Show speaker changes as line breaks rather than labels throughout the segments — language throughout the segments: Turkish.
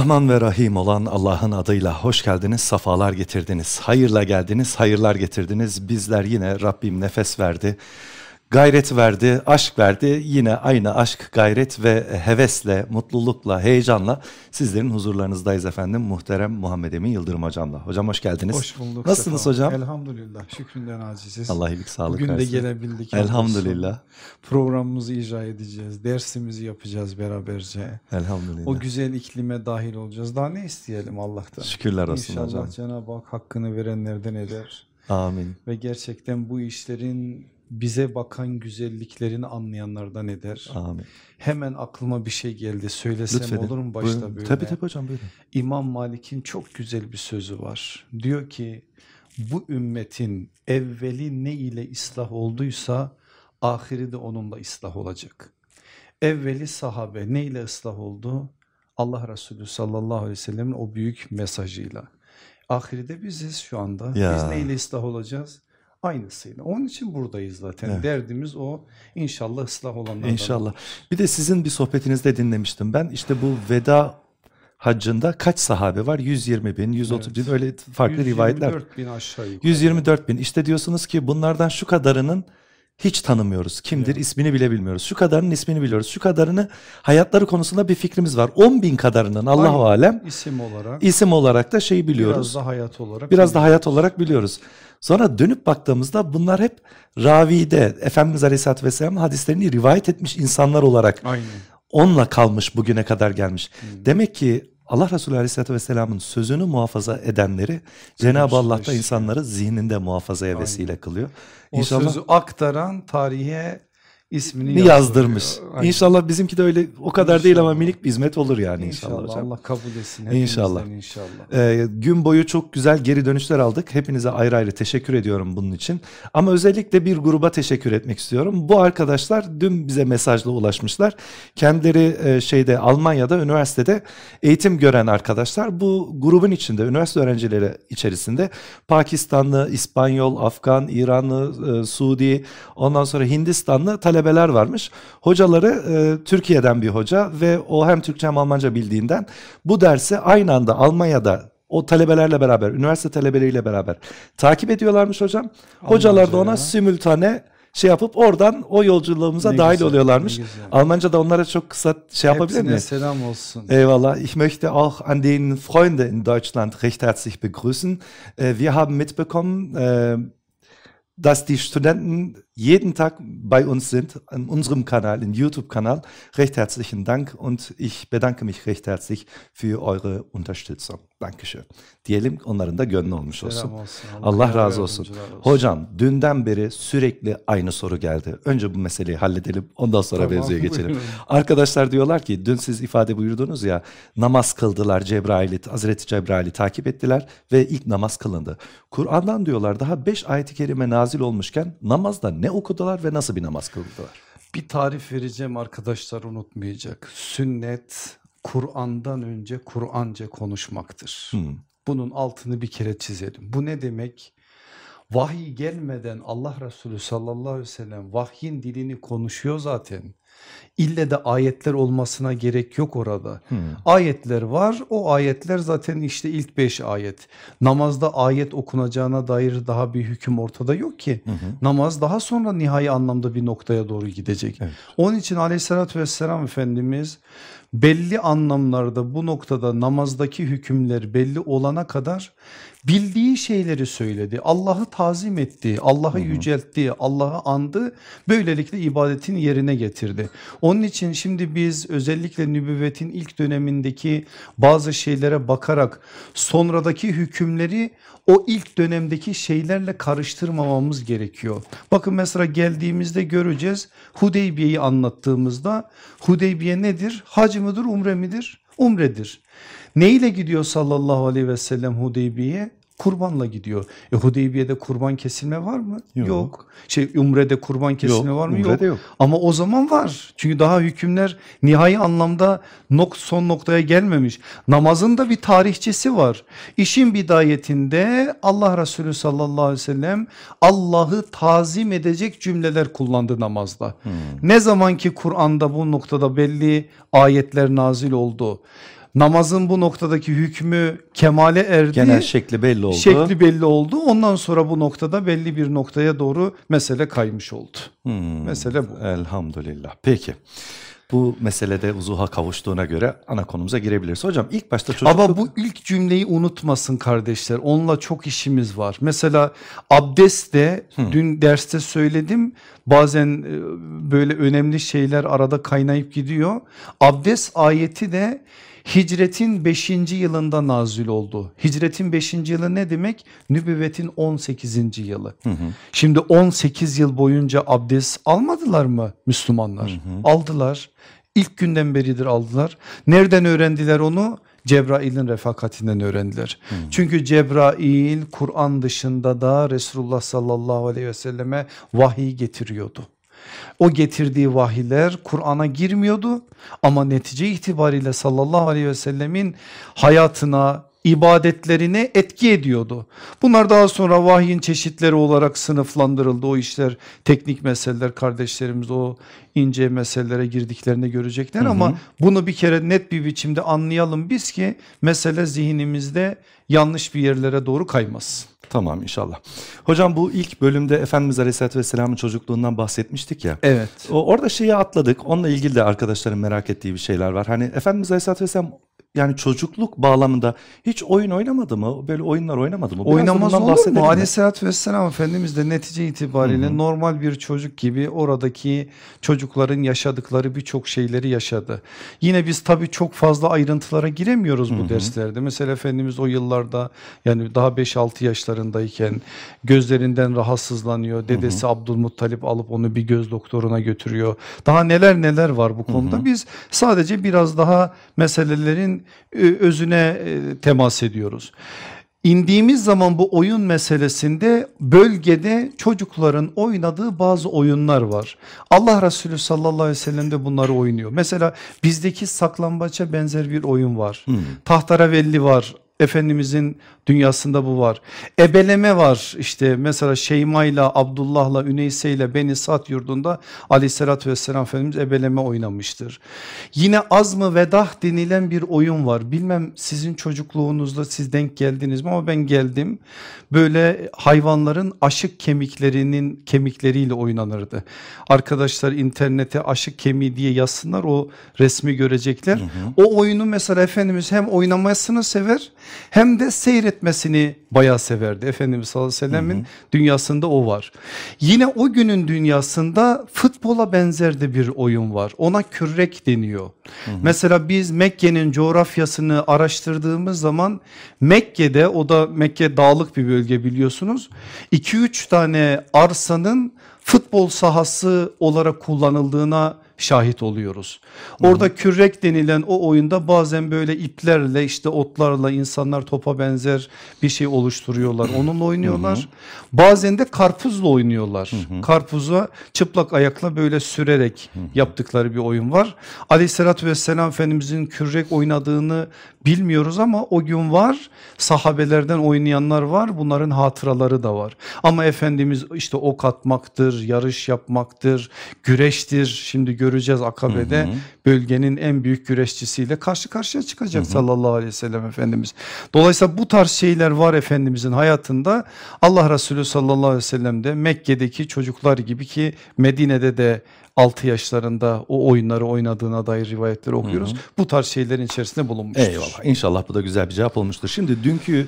Rahman ve Rahim olan Allah'ın adıyla hoş geldiniz, safalar getirdiniz, hayırla geldiniz, hayırlar getirdiniz. Bizler yine Rabbim nefes verdi, gayret verdi, aşk verdi. Yine aynı aşk, gayret ve hevesle, mutlulukla, heyecanla sizlerin huzurlarınızdayız efendim. Muhterem Muhammed Emin Yıldırım hocamla. Hocam hoş geldiniz.
Hoş bulduk.
Nasılsınız
Sefa.
hocam?
Elhamdülillah. Şükründen aciziz.
Allah iyilik sağlık
Bugün de
versin.
gelebildik.
Elhamdülillah.
hamdolsun. Programımızı icra edeceğiz. Dersimizi yapacağız beraberce.
Elhamdülillah.
O güzel iklime dahil olacağız. Daha ne isteyelim Allah'tan?
Şükürler olsun
İnşallah
hocam.
Cenab-ı Hak hakkını verenlerden eder.
Amin.
Ve gerçekten bu işlerin bize bakan güzelliklerini anlayanlardan eder.
Amin.
Hemen aklıma bir şey geldi. Söylesem
Lütfedin.
olur mu başta
Buyurun.
böyle?
Tabii tabii hocam buyurun.
İmam Malik'in çok güzel bir sözü var. Diyor ki bu ümmetin evveli ne ile ıslah olduysa ahiri de onunla ıslah olacak. Evveli sahabe ne ile ıslah oldu? Allah Resulü sallallahu aleyhi ve sellemin o büyük mesajıyla. Ahiri de biziz şu anda.
Ya.
Biz neyle ıslah olacağız? Aynısıyla. Onun için buradayız zaten.
Evet.
Derdimiz o. İnşallah ıslah olanlardan.
İnşallah. Bir de sizin bir sohbetinizde dinlemiştim ben. İşte bu veda haccında kaç sahabe var? 120 bin, 130 bin
Evet.
öyle farklı rivayetler.
124 bin aşağı yukarı.
124 bin. İşte diyorsunuz ki bunlardan şu kadarının hiç tanımıyoruz. Kimdir?
Evet.
ismini bile bilmiyoruz. Şu kadarının ismini biliyoruz. Şu kadarını hayatları konusunda bir fikrimiz var. 10 bin kadarının
Aynen.
alem
İsim olarak.
isim olarak da şeyi biliyoruz.
Biraz da hayat olarak.
Biraz da hayat olarak biliyoruz. Sonra dönüp baktığımızda bunlar hep ravide, Efendimiz Aleyhisselatü Vesselam'ın hadislerini rivayet etmiş insanlar olarak
Aynen.
onunla kalmış bugüne kadar gelmiş.
Hmm.
Demek ki Allah Resulü Aleyhisselatü Vesselam'ın sözünü muhafaza edenleri Cenab-ı Allah da
işte.
insanları zihninde muhafazaya vesile kılıyor.
O
İnşallah
sözü aktaran tarihe ismini
ne yazdırmış.
Aynen.
İnşallah bizimki de öyle o kadar değil ama
İnşallah.
minik bir hizmet olur yani inşallah,
İnşallah
hocam.
Allah kabul etsin.
İnşallah.
inşallah.
Ee, gün boyu çok güzel geri dönüşler aldık. Hepinize ayrı ayrı teşekkür ediyorum bunun için. Ama özellikle bir gruba teşekkür etmek istiyorum. Bu arkadaşlar dün bize mesajla ulaşmışlar. Kendileri e, şeyde Almanya'da üniversitede eğitim gören arkadaşlar. Bu grubun içinde üniversite öğrencileri içerisinde Pakistanlı, İspanyol, Afgan, İranlı, e, Suudi, ondan sonra Hindistanlı talebeler varmış. Hocaları e, Türkiye'den bir hoca ve o hem Türkçe hem Almanca bildiğinden bu dersi aynı anda Almanya'da o talebelerle beraber, üniversite talebeleriyle beraber takip ediyorlarmış hocam. Hocalar da ona
Almanca'ya.
simültane şey yapıp oradan o yolculuğumuza
Ne
dahil
güzel,
oluyorlarmış. Almanca da onlara çok kısa şey yapabilir
Hepsine
miyim?
selam olsun.
Eyvallah. Ich möchte auch an den Freunde in Deutschland recht herzlich begrüßen. Äh, Wir haben mitbekommen, äh, dass die Studenten jeden Tag bei uns sind, an unserem Kanal, im YouTube-Kanal. Recht herzlichen Dank und ich bedanke mich recht herzlich für eure Unterstützung. Dankeschön. Diyelim onların da gönlü olmuş olsun.
Selam olsun.
Allah razı olsun. Hocam dünden beri sürekli aynı soru geldi. Önce bu meseleyi halledelim ondan sonra
Tamam,
mevzuya geçelim. Arkadaşlar diyorlar ki dün siz ifade buyurdunuz ya namaz kıldılar Cebrail'i, Hazreti Cebrail'i takip ettiler ve ilk namaz kılındı. Kur'an'dan diyorlar daha 5 ayet-i kerime nazil olmuşken namazda ne okudular ve nasıl bir namaz kıldılar?
Bir tarif vereceğim arkadaşlar unutmayacak. Sünnet Kur'an'dan önce Kur'anca konuşmaktır.
Hmm.
Bunun altını bir kere çizelim. Bu ne demek? Vahiy gelmeden Allah Resulü sallallahu aleyhi ve sellem vahyin dilini konuşuyor zaten. İlle de ayetler olmasına gerek yok orada.
Hmm.
Ayetler var. O ayetler zaten işte ilk beş ayet. Namazda ayet okunacağına dair daha bir hüküm ortada yok ki. Namaz daha sonra nihai anlamda bir noktaya doğru gidecek.
Evet.
Onun için aleyhissalatü vesselam Efendimiz belli anlamlarda bu noktada namazdaki hükümler belli olana kadar bildiği şeyleri söyledi. Allah'ı tazim etti, Allah'ı yüceltti, Allah'ı andı. Böylelikle ibadetini yerine getirdi. Onun için şimdi biz özellikle nübüvvetin ilk dönemindeki bazı şeylere bakarak sonradaki hükümleri o ilk dönemdeki şeylerle karıştırmamamız gerekiyor. Bakın mesela geldiğimizde göreceğiz Hudeybiye'yi anlattığımızda Hudeybiye nedir? Hac mıdır, umre midir? Umredir. Ne ile gidiyor sallallahu aleyhi ve sellem Hudeybiye'ye? Kurbanla gidiyor. E Hudeybiye'de kurban kesilme var mı?
Yok.
Şey Umre'de kurban kesilme var mı?
Umre'de yok.
Ama o zaman var. Çünkü daha hükümler nihai anlamda nok son noktaya gelmemiş. Namazın da bir tarihçesi var. İşin bidayetinde Allah Resulü sallallahu aleyhi ve sellem Allah'ı tazim edecek cümleler kullandı namazda. Ne zaman ki Kur'an'da bu noktada belli ayetler nazil oldu. Namazın bu noktadaki hükmü kemale erdi.
Genel şekli belli oldu.
Şekli belli oldu. Ondan sonra bu noktada belli bir noktaya doğru mesele kaymış oldu.
Hmm,
Mesele bu.
Elhamdülillah. Peki. Bu meselede uzuha kavuştuğuna göre ana konumuza girebiliriz. Hocam ilk başta çocukluk...
Ama bu ilk cümleyi unutmasın kardeşler. Onunla çok işimiz var. Mesela abdest de dün derste söyledim. Bazen e, böyle önemli şeyler arada kaynayıp gidiyor. Abdest ayeti de Hicretin 5. yılında nazil oldu. Hicretin 5. yılı ne demek? Nübüvvetin 18. yılı.
Hı hı.
Şimdi 18 yıl boyunca abdest almadılar mı Müslümanlar? Aldılar. İlk günden beridir aldılar. Nereden öğrendiler onu? Cebrail'in refakatinden öğrendiler. Çünkü Cebrail Kur'an dışında da Resulullah sallallahu aleyhi ve selleme vahiy getiriyordu. O getirdiği vahiyler Kur'an'a girmiyordu ama netice itibariyle sallallahu aleyhi ve sellemin hayatına, ibadetlerine etki ediyordu. Bunlar daha sonra vahyin çeşitleri olarak sınıflandırıldı. O işler teknik meseleler kardeşlerimiz o ince meselelere girdiklerini görecekler ama bunu bir kere net bir biçimde anlayalım biz ki mesele zihnimizde yanlış bir yerlere doğru kaymasın.
Tamam inşallah. Hocam bu ilk bölümde Efendimiz Aleyhisselatü Vesselam'ın çocukluğundan bahsetmiştik ya.
Evet.
O, orada şeyi atladık. Onunla ilgili de arkadaşların merak ettiği bir şeyler var. Hani Efendimiz Aleyhisselatü Vesselam yani çocukluk bağlamında hiç oyun oynamadı mı? Böyle oyunlar oynamadı mı? Biraz
Oynamaz olur mu?
mi?
Aleyhissalatü vesselam Efendimiz de netice itibariyle normal bir çocuk gibi oradaki çocukların yaşadıkları birçok şeyleri yaşadı. Yine biz tabii çok fazla ayrıntılara giremiyoruz bu derslerde. Mesela Efendimiz o yıllarda yani daha 5-6 yaşlarındayken gözlerinden rahatsızlanıyor. Dedesi Abdülmuttalip alıp onu bir göz doktoruna götürüyor. Daha neler neler var bu konuda. Biz sadece biraz daha meselelerin özüne e, temas ediyoruz. İndiğimiz zaman bu oyun meselesinde bölgede çocukların oynadığı bazı oyunlar var. Allah Resulü sallallahu aleyhi ve sellem de bunları oynuyor. Mesela bizdeki saklambaça benzer bir oyun var. Tahtaravelli var. Efendimizin dünyasında bu var. Ebeleme var işte mesela Şeyma ile Abdullah'la Üneyse ile Beni Sad yurdunda aleyhissalatü vesselam Efendimiz ebeleme oynamıştır. Yine Azmı Vedah denilen bir oyun var. Bilmem sizin çocukluğunuzda siz denk geldiniz mi ama ben geldim. Böyle hayvanların aşık kemiklerinin kemikleriyle oynanırdı. Arkadaşlar internete aşık kemiği diye yazsınlar o resmi görecekler. O oyunu mesela Efendimiz hem oynamasını sever hem de seyretmesini bayağı severdi. Efendimiz sallallahu aleyhi ve sellemin dünyasında o var. Yine o günün dünyasında futbola benzer de bir oyun var. Ona kürek deniyor. Mesela biz Mekke'nin coğrafyasını araştırdığımız zaman Mekke'de o da Mekke dağlık bir bölge biliyorsunuz. 2-3 tane arsanın futbol sahası olarak kullanıldığına şahit oluyoruz. Orada kürek denilen o oyunda bazen böyle iplerle işte otlarla insanlar topa benzer bir şey oluşturuyorlar. Onunla oynuyorlar. Bazen de karpuzla oynuyorlar. Karpuza çıplak ayakla böyle sürerek yaptıkları bir oyun var. Aleyhissalatü vesselam Efendimizin kürek oynadığını bilmiyoruz ama o gün var. Sahabelerden oynayanlar var. Bunların hatıraları da var. Ama Efendimiz işte ok atmaktır, yarış yapmaktır, güreştir. Şimdi göreceğiz akabede bölgenin en büyük güreşçisiyle karşı karşıya çıkacak sallallahu aleyhi ve sellem Efendimiz. Dolayısıyla bu tarz şeyler var Efendimizin hayatında. Allah Resulü sallallahu aleyhi ve sellem de Mekke'deki çocuklar gibi ki Medine'de de 6 yaşlarında o oyunları oynadığına dair rivayetleri okuyoruz. Bu tarz şeylerin içerisinde bulunmuştur.
Eyvallah. İnşallah bu da güzel bir cevap olmuştur. Şimdi dünkü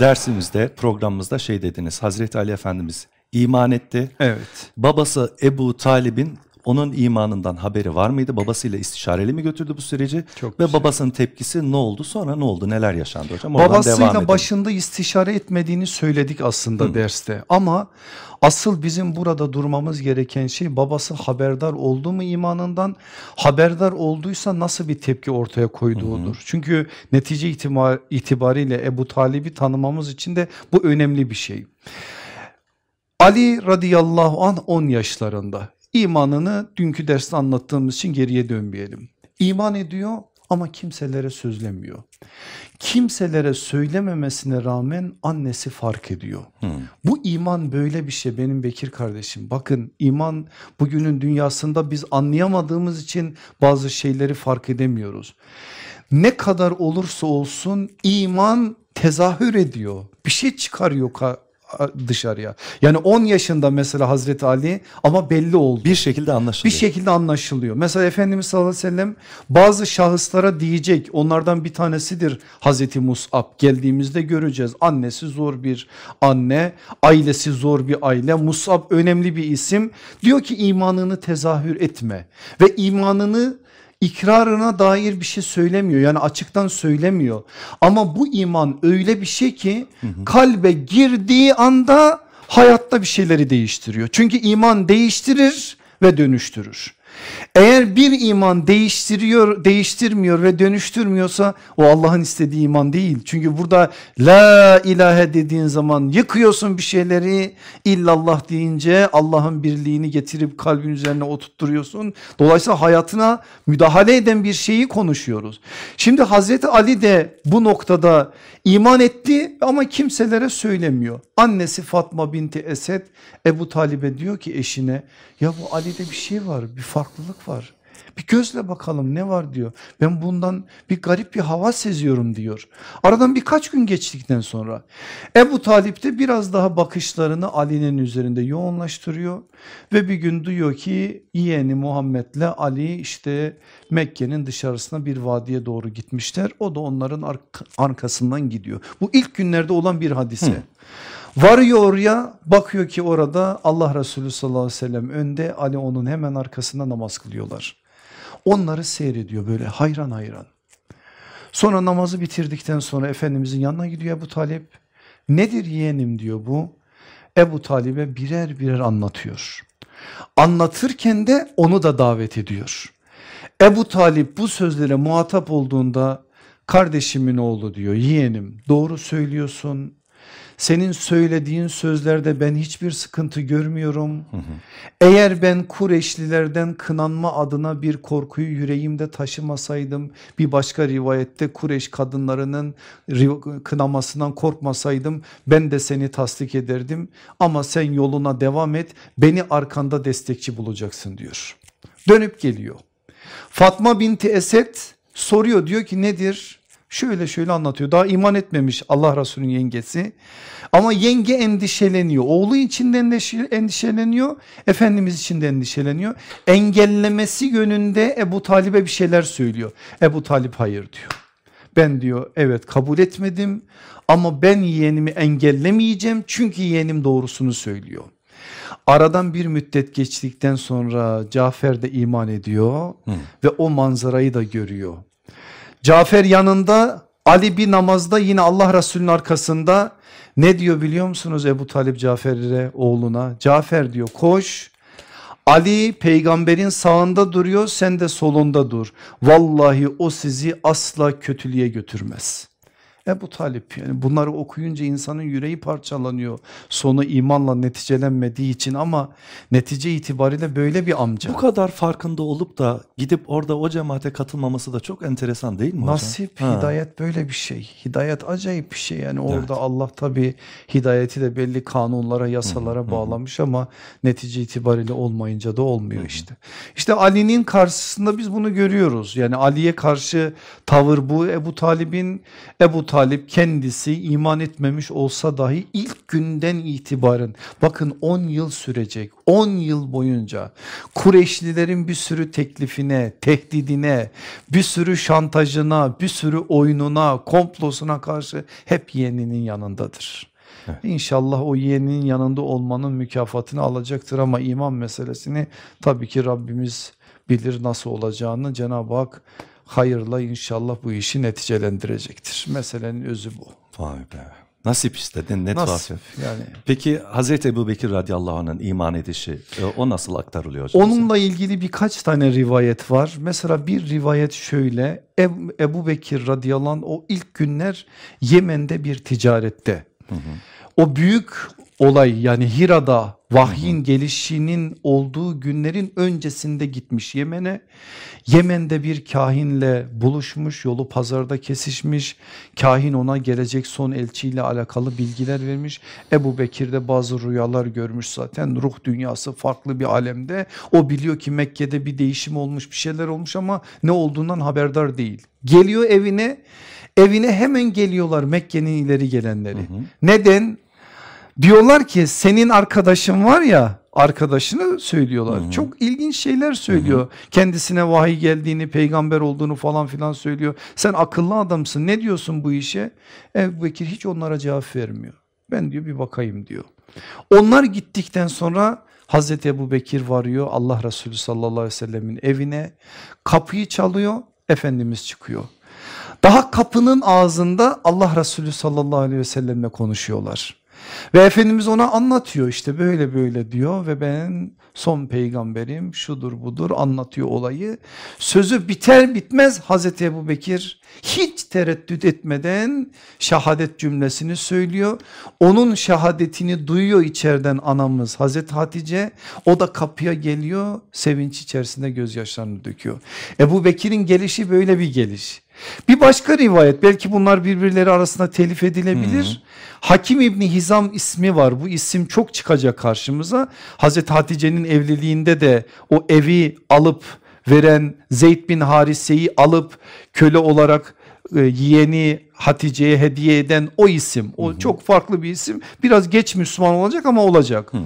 dersimizde programımızda şey dediniz. Hazreti Ali Efendimiz iman etti.
Evet.
Babası Ebu Talib'in onun imanından haberi var mıydı? Babasıyla istişareli mi götürdü bu süreci?
Çok
Ve
güzel.
babasının tepkisi ne oldu? Sonra ne oldu? Neler yaşandı hocam? Oradan devam
Babasıyla
edelim.
başında istişare etmediğini söyledik aslında derste. Ama asıl bizim burada durmamız gereken şey babası haberdar oldu mu imanından? Haberdar olduysa nasıl bir tepki ortaya koyduğudur. Çünkü netice itibar- itibariyle Ebu Talib'i tanımamız için de bu önemli bir şey. Ali radıyallahu anh 10 yaşlarında imanını dünkü derste anlattığımız için geriye dönmeyelim. İman ediyor ama kimselere sözlemiyor. Kimselere söylememesine rağmen annesi fark ediyor. Bu iman böyle bir şey benim Bekir kardeşim. Bakın iman bugünün dünyasında biz anlayamadığımız için bazı şeyleri fark edemiyoruz. ne kadar olursa olsun iman tezahür ediyor. Bir şey çıkarıyor dışarıya. Yani 10 yaşında mesela Hazreti Ali ama belli oldu.
Bir şekilde anlaşılıyor.
Bir şekilde anlaşılıyor. Mesela Efendimiz sallallahu aleyhi ve sellem bazı şahıslara diyecek onlardan bir tanesidir Hazreti Mus'ab geldiğimizde göreceğiz. Annesi zor bir anne, ailesi zor bir aile. Mus'ab önemli bir isim. Diyor ki imanını tezahür etme ve imanını ikrarına dair bir şey söylemiyor. Yani açıktan söylemiyor. Ama bu iman öyle bir şey ki kalbe girdiği anda hayatta bir şeyleri değiştiriyor. Çünkü iman değiştirir ve dönüştürür. Eğer bir iman değiştiriyor, değiştirmiyor ve dönüştürmüyorsa o Allah'ın istediği iman değil. Çünkü burada la ilahe dediğin zaman yıkıyorsun bir şeyleri illallah deyince Allah'ın birliğini getirip kalbin üzerine oturtturuyorsun. Dolayısıyla hayatına müdahale eden bir şeyi konuşuyoruz. Şimdi Hazreti Ali de bu noktada iman etti ama kimselere söylemiyor. Annesi Fatma binti Esed Ebu Talib'e diyor ki eşine ya bu Ali'de bir şey var bir farklılık var. Bir gözle bakalım ne var diyor. Ben bundan bir garip bir hava seziyorum diyor. Aradan birkaç gün geçtikten sonra Ebu Talip de biraz daha bakışlarını Ali'nin üzerinde yoğunlaştırıyor. Ve bir gün duyuyor ki yeğeni Muhammed'le Ali işte Mekke'nin dışarısına bir vadiye doğru gitmişler. O da onların arkasından gidiyor. Bu ilk günlerde olan bir hadise. Hı. Varıyor oraya bakıyor ki orada Allah Resulü sallallahu aleyhi ve sellem önde Ali onun hemen arkasında namaz kılıyorlar. Onları seyrediyor böyle hayran hayran. Sonra namazı bitirdikten sonra Efendimizin yanına gidiyor Ebu Talip. Nedir yeğenim diyor bu. Ebu Talib'e birer birer anlatıyor. Anlatırken de onu da davet ediyor. Ebu Talip bu sözlere muhatap olduğunda kardeşimin oğlu diyor yeğenim doğru söylüyorsun senin söylediğin sözlerde ben hiçbir sıkıntı görmüyorum. Hı hı. Eğer ben Kureşlilerden kınanma adına bir korkuyu yüreğimde taşımasaydım bir başka rivayette Kureş kadınlarının kınamasından korkmasaydım ben de seni tasdik ederdim. Ama sen yoluna devam et beni arkanda destekçi bulacaksın diyor. Dönüp geliyor. Fatma binti Esed soruyor diyor ki nedir? Şöyle şöyle anlatıyor. Daha iman etmemiş Allah Resulü'nün yengesi. Ama yenge endişeleniyor. Oğlu için de endişeleniyor. Efendimiz için de endişeleniyor. Engellemesi yönünde Ebu Talib'e bir şeyler söylüyor. Ebu Talip hayır diyor. Ben diyor evet kabul etmedim. Ama ben yeğenimi engellemeyeceğim. Çünkü yeğenim doğrusunu söylüyor. Aradan bir müddet geçtikten sonra Cafer de iman ediyor Hı. ve o manzarayı da görüyor. Cafer yanında Ali bir namazda yine Allah Resulü'nün arkasında ne diyor biliyor musunuz Ebu Talip Cafer'e oğluna? Cafer diyor koş Ali peygamberin sağında duruyor sen de solunda dur. Vallahi o sizi asla kötülüğe götürmez. Ebu Talip yani bunları okuyunca insanın yüreği parçalanıyor. Sonu imanla neticelenmediği için ama netice itibariyle böyle bir amca.
Bu kadar farkında olup da gidip orada o cemaate katılmaması da çok enteresan değil mi hocam?
Nasip, ha. hidayet böyle bir şey. Hidayet acayip bir şey yani orada evet. Allah tabi hidayeti de belli kanunlara, yasalara hı hı. bağlamış ama netice itibariyle olmayınca da olmuyor hı hı. işte. İşte Ali'nin karşısında biz bunu görüyoruz. Yani Ali'ye karşı tavır bu. Ebu Talib'in Ebu Talip kendisi iman etmemiş olsa dahi ilk günden itibaren bakın 10 yıl sürecek 10 yıl boyunca Kureyşlilerin bir sürü teklifine, tehdidine, bir sürü şantajına, bir sürü oyununa, komplosuna karşı hep yeğeninin yanındadır. Evet. İnşallah o yeğeninin yanında olmanın mükafatını alacaktır ama iman meselesini tabii ki Rabbimiz bilir nasıl olacağını Cenab-ı Hak hayırla inşallah bu işi neticelendirecektir. Meselenin özü bu.
Vay be. Nasip istedin ne
Nasip yani.
Peki Hazreti Ebu Bekir radıyallahu anh'ın iman edişi e, o nasıl aktarılıyor hocam?
Onunla ilgili birkaç tane rivayet var. Mesela bir rivayet şöyle Ebu, Ebu Bekir radıyallahu anh o ilk günler Yemen'de bir ticarette. Hı hı. O büyük olay yani Hira'da vahyin gelişinin olduğu günlerin öncesinde gitmiş Yemen'e. Yemen'de bir kahinle buluşmuş yolu pazarda kesişmiş. Kahin ona gelecek son elçiyle alakalı bilgiler vermiş. Ebu Bekir de bazı rüyalar görmüş zaten ruh dünyası farklı bir alemde. O biliyor ki Mekke'de bir değişim olmuş bir şeyler olmuş ama ne olduğundan haberdar değil. Geliyor evine evine hemen geliyorlar Mekke'nin ileri gelenleri. Hı hı. Neden? Diyorlar ki senin arkadaşın var ya arkadaşını söylüyorlar. Hı hı. Çok ilginç şeyler söylüyor. Hı hı. Kendisine vahiy geldiğini, peygamber olduğunu falan filan söylüyor. Sen akıllı adamsın. Ne diyorsun bu işe? Ebu Bekir hiç onlara cevap vermiyor. Ben diyor bir bakayım diyor. Onlar gittikten sonra Hazreti Ebu Bekir varıyor Allah Resulü sallallahu aleyhi ve sellemin evine kapıyı çalıyor Efendimiz çıkıyor. Daha kapının ağzında Allah Resulü sallallahu aleyhi ve sellemle konuşuyorlar. Ve Efendimiz ona anlatıyor işte böyle böyle diyor ve ben son peygamberim şudur budur anlatıyor olayı. Sözü biter bitmez Hazreti Ebu Bekir hiç tereddüt etmeden şehadet cümlesini söylüyor. Onun şehadetini duyuyor içeriden anamız Hazreti Hatice o da kapıya geliyor sevinç içerisinde gözyaşlarını döküyor. Ebu Bekir'in gelişi böyle bir geliş. Bir başka rivayet belki bunlar birbirleri arasında telif edilebilir. Hmm. Hakim İbni Hizam ismi var bu isim çok çıkacak karşımıza. Hazreti Hatice'nin evliliğinde de o evi alıp veren Zeyd bin Harise'yi alıp köle olarak e, yeğeni Hatice'ye hediye eden o isim. O hı hı. çok farklı bir isim. Biraz geç Müslüman olacak ama olacak. Hı.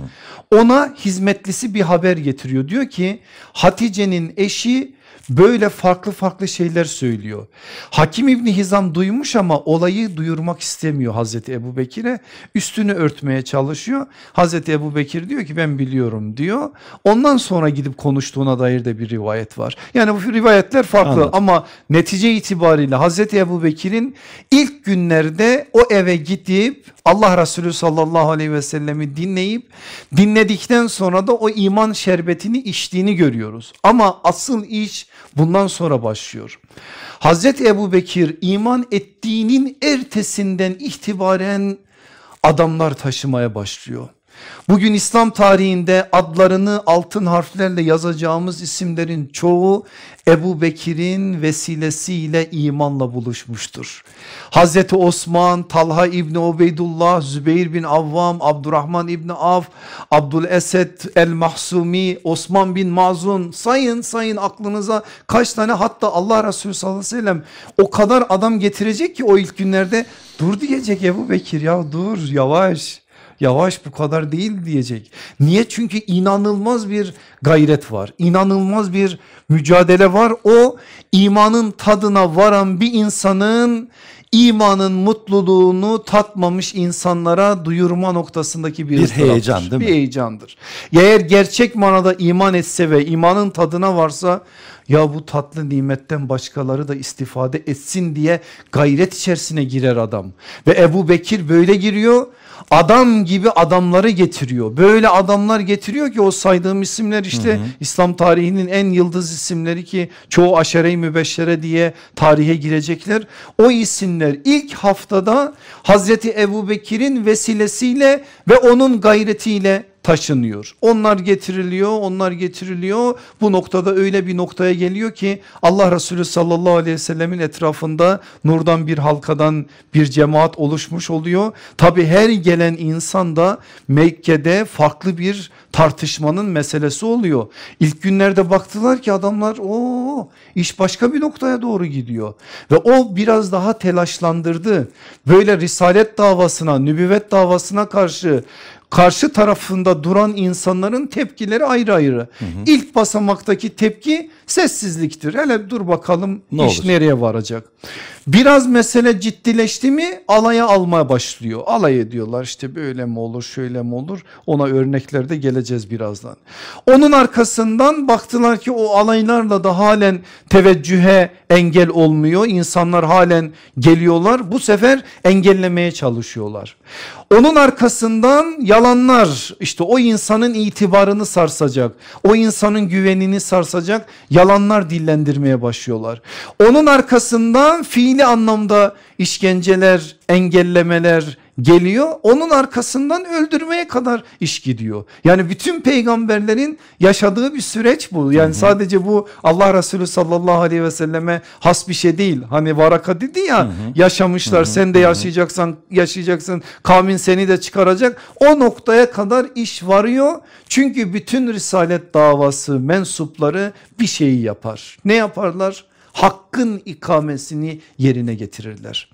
Ona hizmetlisi bir haber getiriyor. Diyor ki Hatice'nin eşi böyle farklı farklı şeyler söylüyor. Hakim İbni Hizam duymuş ama olayı duyurmak istemiyor Hazreti Ebu Bekir'e üstünü örtmeye çalışıyor. Hazreti Ebu Bekir diyor ki ben biliyorum diyor. Ondan sonra gidip konuştuğuna dair de bir rivayet var. Yani bu rivayetler farklı Anladım. ama netice itibariyle Hazreti Ebu Bekir'in ilk günlerde o eve gidip Allah Resulü sallallahu aleyhi ve sellemi dinleyip dinledikten sonra da o iman şerbetini içtiğini görüyoruz. Ama asıl iş bundan sonra başlıyor. Hazreti Ebu Bekir iman ettiğinin ertesinden itibaren adamlar taşımaya başlıyor. Bugün İslam tarihinde adlarını altın harflerle yazacağımız isimlerin çoğu Ebu Bekir'in vesilesiyle imanla buluşmuştur. Hazreti Osman, Talha İbni Ubeydullah, Zübeyir bin Avvam, Abdurrahman İbni Av, Abdül Esed El Mahsumi, Osman bin Mazun sayın sayın aklınıza kaç tane hatta Allah Resulü sallallahu aleyhi ve sellem o kadar adam getirecek ki o ilk günlerde dur diyecek Ebu Bekir ya dur yavaş yavaş bu kadar değil diyecek. Niye? Çünkü inanılmaz bir gayret var. İnanılmaz bir mücadele var. O imanın tadına varan bir insanın imanın mutluluğunu tatmamış insanlara duyurma noktasındaki bir,
bir heyecan değil mi?
Bir heyecandır. Eğer gerçek manada iman etse ve imanın tadına varsa ya bu tatlı nimetten başkaları da istifade etsin diye gayret içerisine girer adam. Ve Ebu Bekir böyle giriyor adam gibi adamları getiriyor. Böyle adamlar getiriyor ki o saydığım isimler işte hı hı. İslam tarihinin en yıldız isimleri ki çoğu aşere-i mübeşşere diye tarihe girecekler. O isimler ilk haftada Hazreti Ebu Bekir'in vesilesiyle ve onun gayretiyle taşınıyor. Onlar getiriliyor, onlar getiriliyor. Bu noktada öyle bir noktaya geliyor ki Allah Resulü sallallahu aleyhi ve sellemin etrafında nurdan bir halkadan bir cemaat oluşmuş oluyor. Tabi her gelen insan da Mekke'de farklı bir tartışmanın meselesi oluyor. İlk günlerde baktılar ki adamlar o iş başka bir noktaya doğru gidiyor. Ve o biraz daha telaşlandırdı. Böyle risalet davasına, nübüvvet davasına karşı karşı tarafında duran insanların tepkileri ayrı ayrı. Hı hı. İlk basamaktaki tepki sessizliktir. Hele dur bakalım ne iş olur? nereye varacak. Biraz mesele ciddileşti mi alaya almaya başlıyor. Alay ediyorlar işte böyle mi olur şöyle mi olur ona örneklerde geleceğiz birazdan. Onun arkasından baktılar ki o alaylarla da halen teveccühe engel olmuyor. İnsanlar halen geliyorlar bu sefer engellemeye çalışıyorlar. Onun arkasından yalanlar işte o insanın itibarını sarsacak o insanın güvenini sarsacak yalanlar dillendirmeye başlıyorlar. Onun arkasından fiili anlamda işkenceler, engellemeler, geliyor onun arkasından öldürmeye kadar iş gidiyor. Yani bütün peygamberlerin yaşadığı bir süreç bu. Yani hı hı. sadece bu Allah Resulü sallallahu aleyhi ve selleme has bir şey değil. Hani varaka dedi ya hı hı. yaşamışlar hı hı. sen de yaşayacaksan yaşayacaksın kavmin seni de çıkaracak. O noktaya kadar iş varıyor. Çünkü bütün risalet davası mensupları bir şeyi yapar. Ne yaparlar? Hakkın ikamesini yerine getirirler.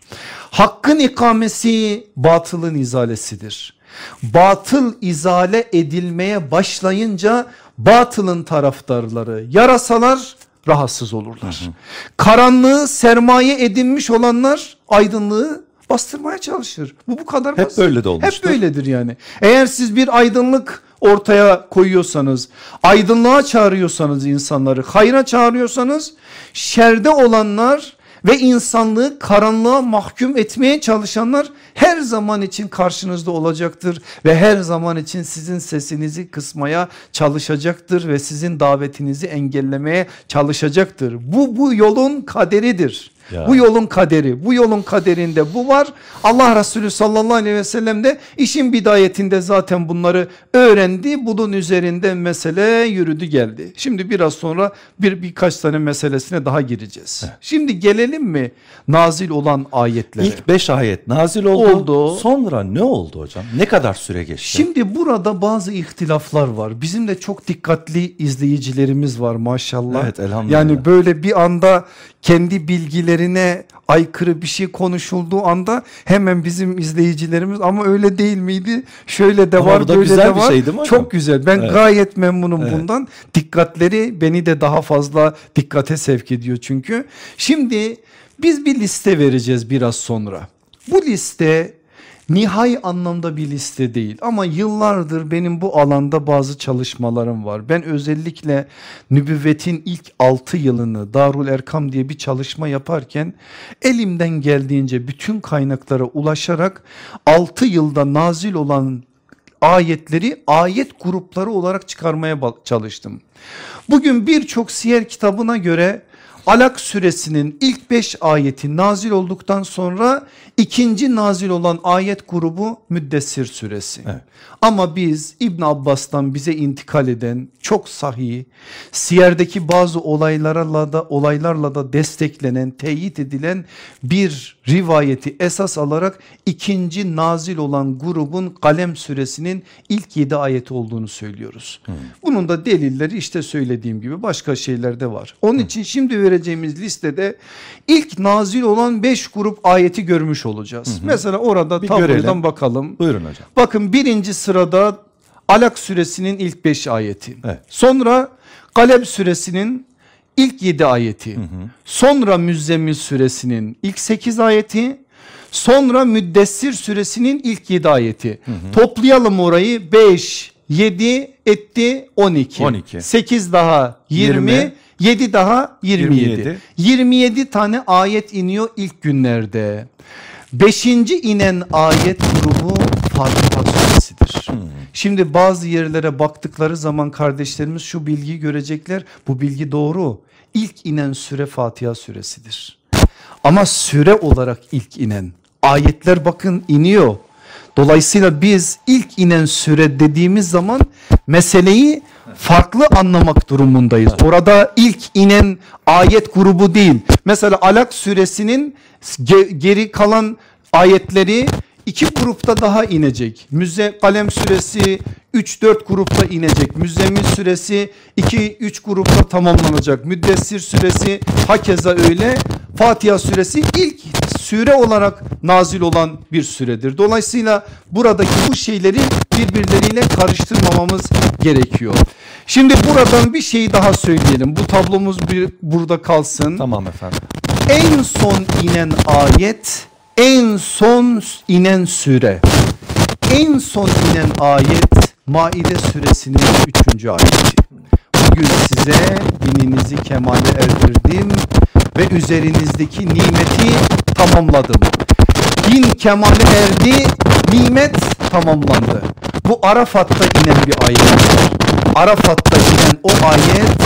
Hakkın ikamesi batılın izalesidir. Batıl izale edilmeye başlayınca batılın taraftarları yarasalar rahatsız olurlar. Hı hı. Karanlığı sermaye edinmiş olanlar aydınlığı bastırmaya çalışır. Bu bu kadar
Hep basit. böyle de olmuştur.
Hep böyledir yani. Eğer siz bir aydınlık ortaya koyuyorsanız, aydınlığa çağırıyorsanız insanları, hayra çağırıyorsanız şerde olanlar ve insanlığı karanlığa mahkum etmeye çalışanlar her zaman için karşınızda olacaktır ve her zaman için sizin sesinizi kısmaya çalışacaktır ve sizin davetinizi engellemeye çalışacaktır. Bu bu yolun kaderidir. Ya. Bu yolun kaderi bu yolun kaderinde bu var. Allah Resulü sallallahu aleyhi ve sellem de işin bidayetinde zaten bunları öğrendi. Bunun üzerinde mesele yürüdü geldi. Şimdi biraz sonra bir birkaç tane meselesine daha gireceğiz. Evet. Şimdi gelelim mi nazil olan ayetlere?
İlk beş ayet nazil oldu. oldu. Sonra ne oldu hocam? Ne kadar süre geçti?
Şimdi burada bazı ihtilaflar var. Bizim de çok dikkatli izleyicilerimiz var maşallah. Evet elhamdülillah. Yani böyle bir anda kendi bilgilerine aykırı bir şey konuşulduğu anda hemen bizim izleyicilerimiz ama öyle değil miydi? Şöyle de ama var böyle de var. Şey Çok güzel. Ben evet. gayet memnunum evet. bundan. Dikkatleri beni de daha fazla dikkate sevk ediyor çünkü. Şimdi biz bir liste vereceğiz biraz sonra. Bu liste nihai anlamda bir liste değil ama yıllardır benim bu alanda bazı çalışmalarım var. Ben özellikle nübüvvetin ilk 6 yılını Darul Erkam diye bir çalışma yaparken elimden geldiğince bütün kaynaklara ulaşarak 6 yılda nazil olan ayetleri ayet grupları olarak çıkarmaya çalıştım. Bugün birçok siyer kitabına göre Alak suresinin ilk 5 ayeti nazil olduktan sonra ikinci nazil olan ayet grubu Müddessir suresi. Evet. Ama biz İbn Abbas'tan bize intikal eden çok sahih siyerdeki bazı olaylarla da olaylarla da desteklenen teyit edilen bir rivayeti esas alarak ikinci nazil olan grubun Kalem suresinin ilk 7 ayeti olduğunu söylüyoruz. Hmm. Bunun da delilleri işte söylediğim gibi başka şeyler de var. Onun hmm. için şimdi vereceğimiz listede ilk nazil olan 5 grup ayeti görmüş olacağız. Hmm. Mesela orada bir tablodan bakalım.
Buyurun hocam.
Bakın birinci sırada Alak suresinin ilk 5 ayeti. Evet. Sonra Kalem suresinin ilk 7 ayeti. Hı hı. Sonra Müzzemmil suresinin ilk 8 ayeti. Sonra Müddessir suresinin ilk 7 ayeti. Hı hı. Toplayalım orayı 5, 7 etti 12. 12. 8 daha 20, 20. 7 daha 27. 27. 27 tane ayet iniyor ilk günlerde. Beşinci inen ayet grubu Fatiha suresidir. Hmm. Şimdi bazı yerlere baktıkları zaman kardeşlerimiz şu bilgiyi görecekler. Bu bilgi doğru. İlk inen süre Fatiha suresidir. Ama süre olarak ilk inen ayetler bakın iniyor. Dolayısıyla biz ilk inen süre dediğimiz zaman meseleyi farklı anlamak durumundayız. Orada ilk inen ayet grubu değil. Mesela Alak suresinin geri kalan ayetleri iki grupta daha inecek. Müze kalem süresi 3-4 grupta inecek. Müzzemmil süresi 2-3 grupta tamamlanacak. Müddessir süresi hakeza öyle. Fatiha suresi ilk süre olarak nazil olan bir süredir. Dolayısıyla buradaki bu şeyleri birbirleriyle karıştırmamamız gerekiyor. Şimdi buradan bir şey daha söyleyelim. Bu tablomuz bir burada kalsın.
Tamam efendim.
En son inen ayet en son inen süre. En son inen ayet Maide suresinin 3. ayeti. Bugün size dininizi kemale erdirdim ve üzerinizdeki nimeti tamamladım. Din kemale erdi, nimet tamamlandı. Bu Arafat'ta inen bir ayet. Arafat'ta inen o ayet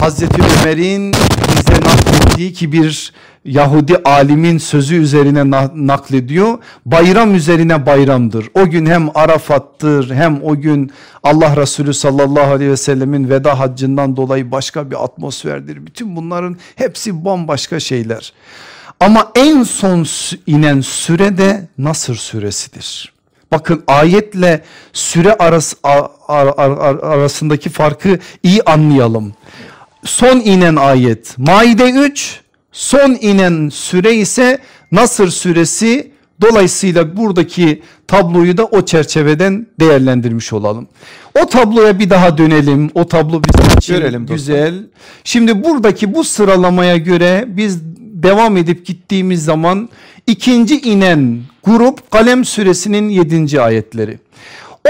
Hazreti Ömer'in bize naklettiği ki bir Yahudi alimin sözü üzerine naklediyor. Bayram üzerine bayramdır. O gün hem Arafat'tır hem o gün Allah Resulü sallallahu aleyhi ve sellemin veda haccından dolayı başka bir atmosferdir. Bütün bunların hepsi bambaşka şeyler. Ama en son inen süre de Nasır suresidir. Bakın ayetle süre arası, ar, ar, ar, arasındaki farkı iyi anlayalım. Son inen ayet Maide 3 son inen süre ise Nasır suresi dolayısıyla buradaki tabloyu da o çerçeveden değerlendirmiş olalım. O tabloya bir daha dönelim o tablo bizim için Görelim güzel. Dostum. Şimdi buradaki bu sıralamaya göre biz devam edip gittiğimiz zaman ikinci inen grup Kalem suresinin yedinci ayetleri.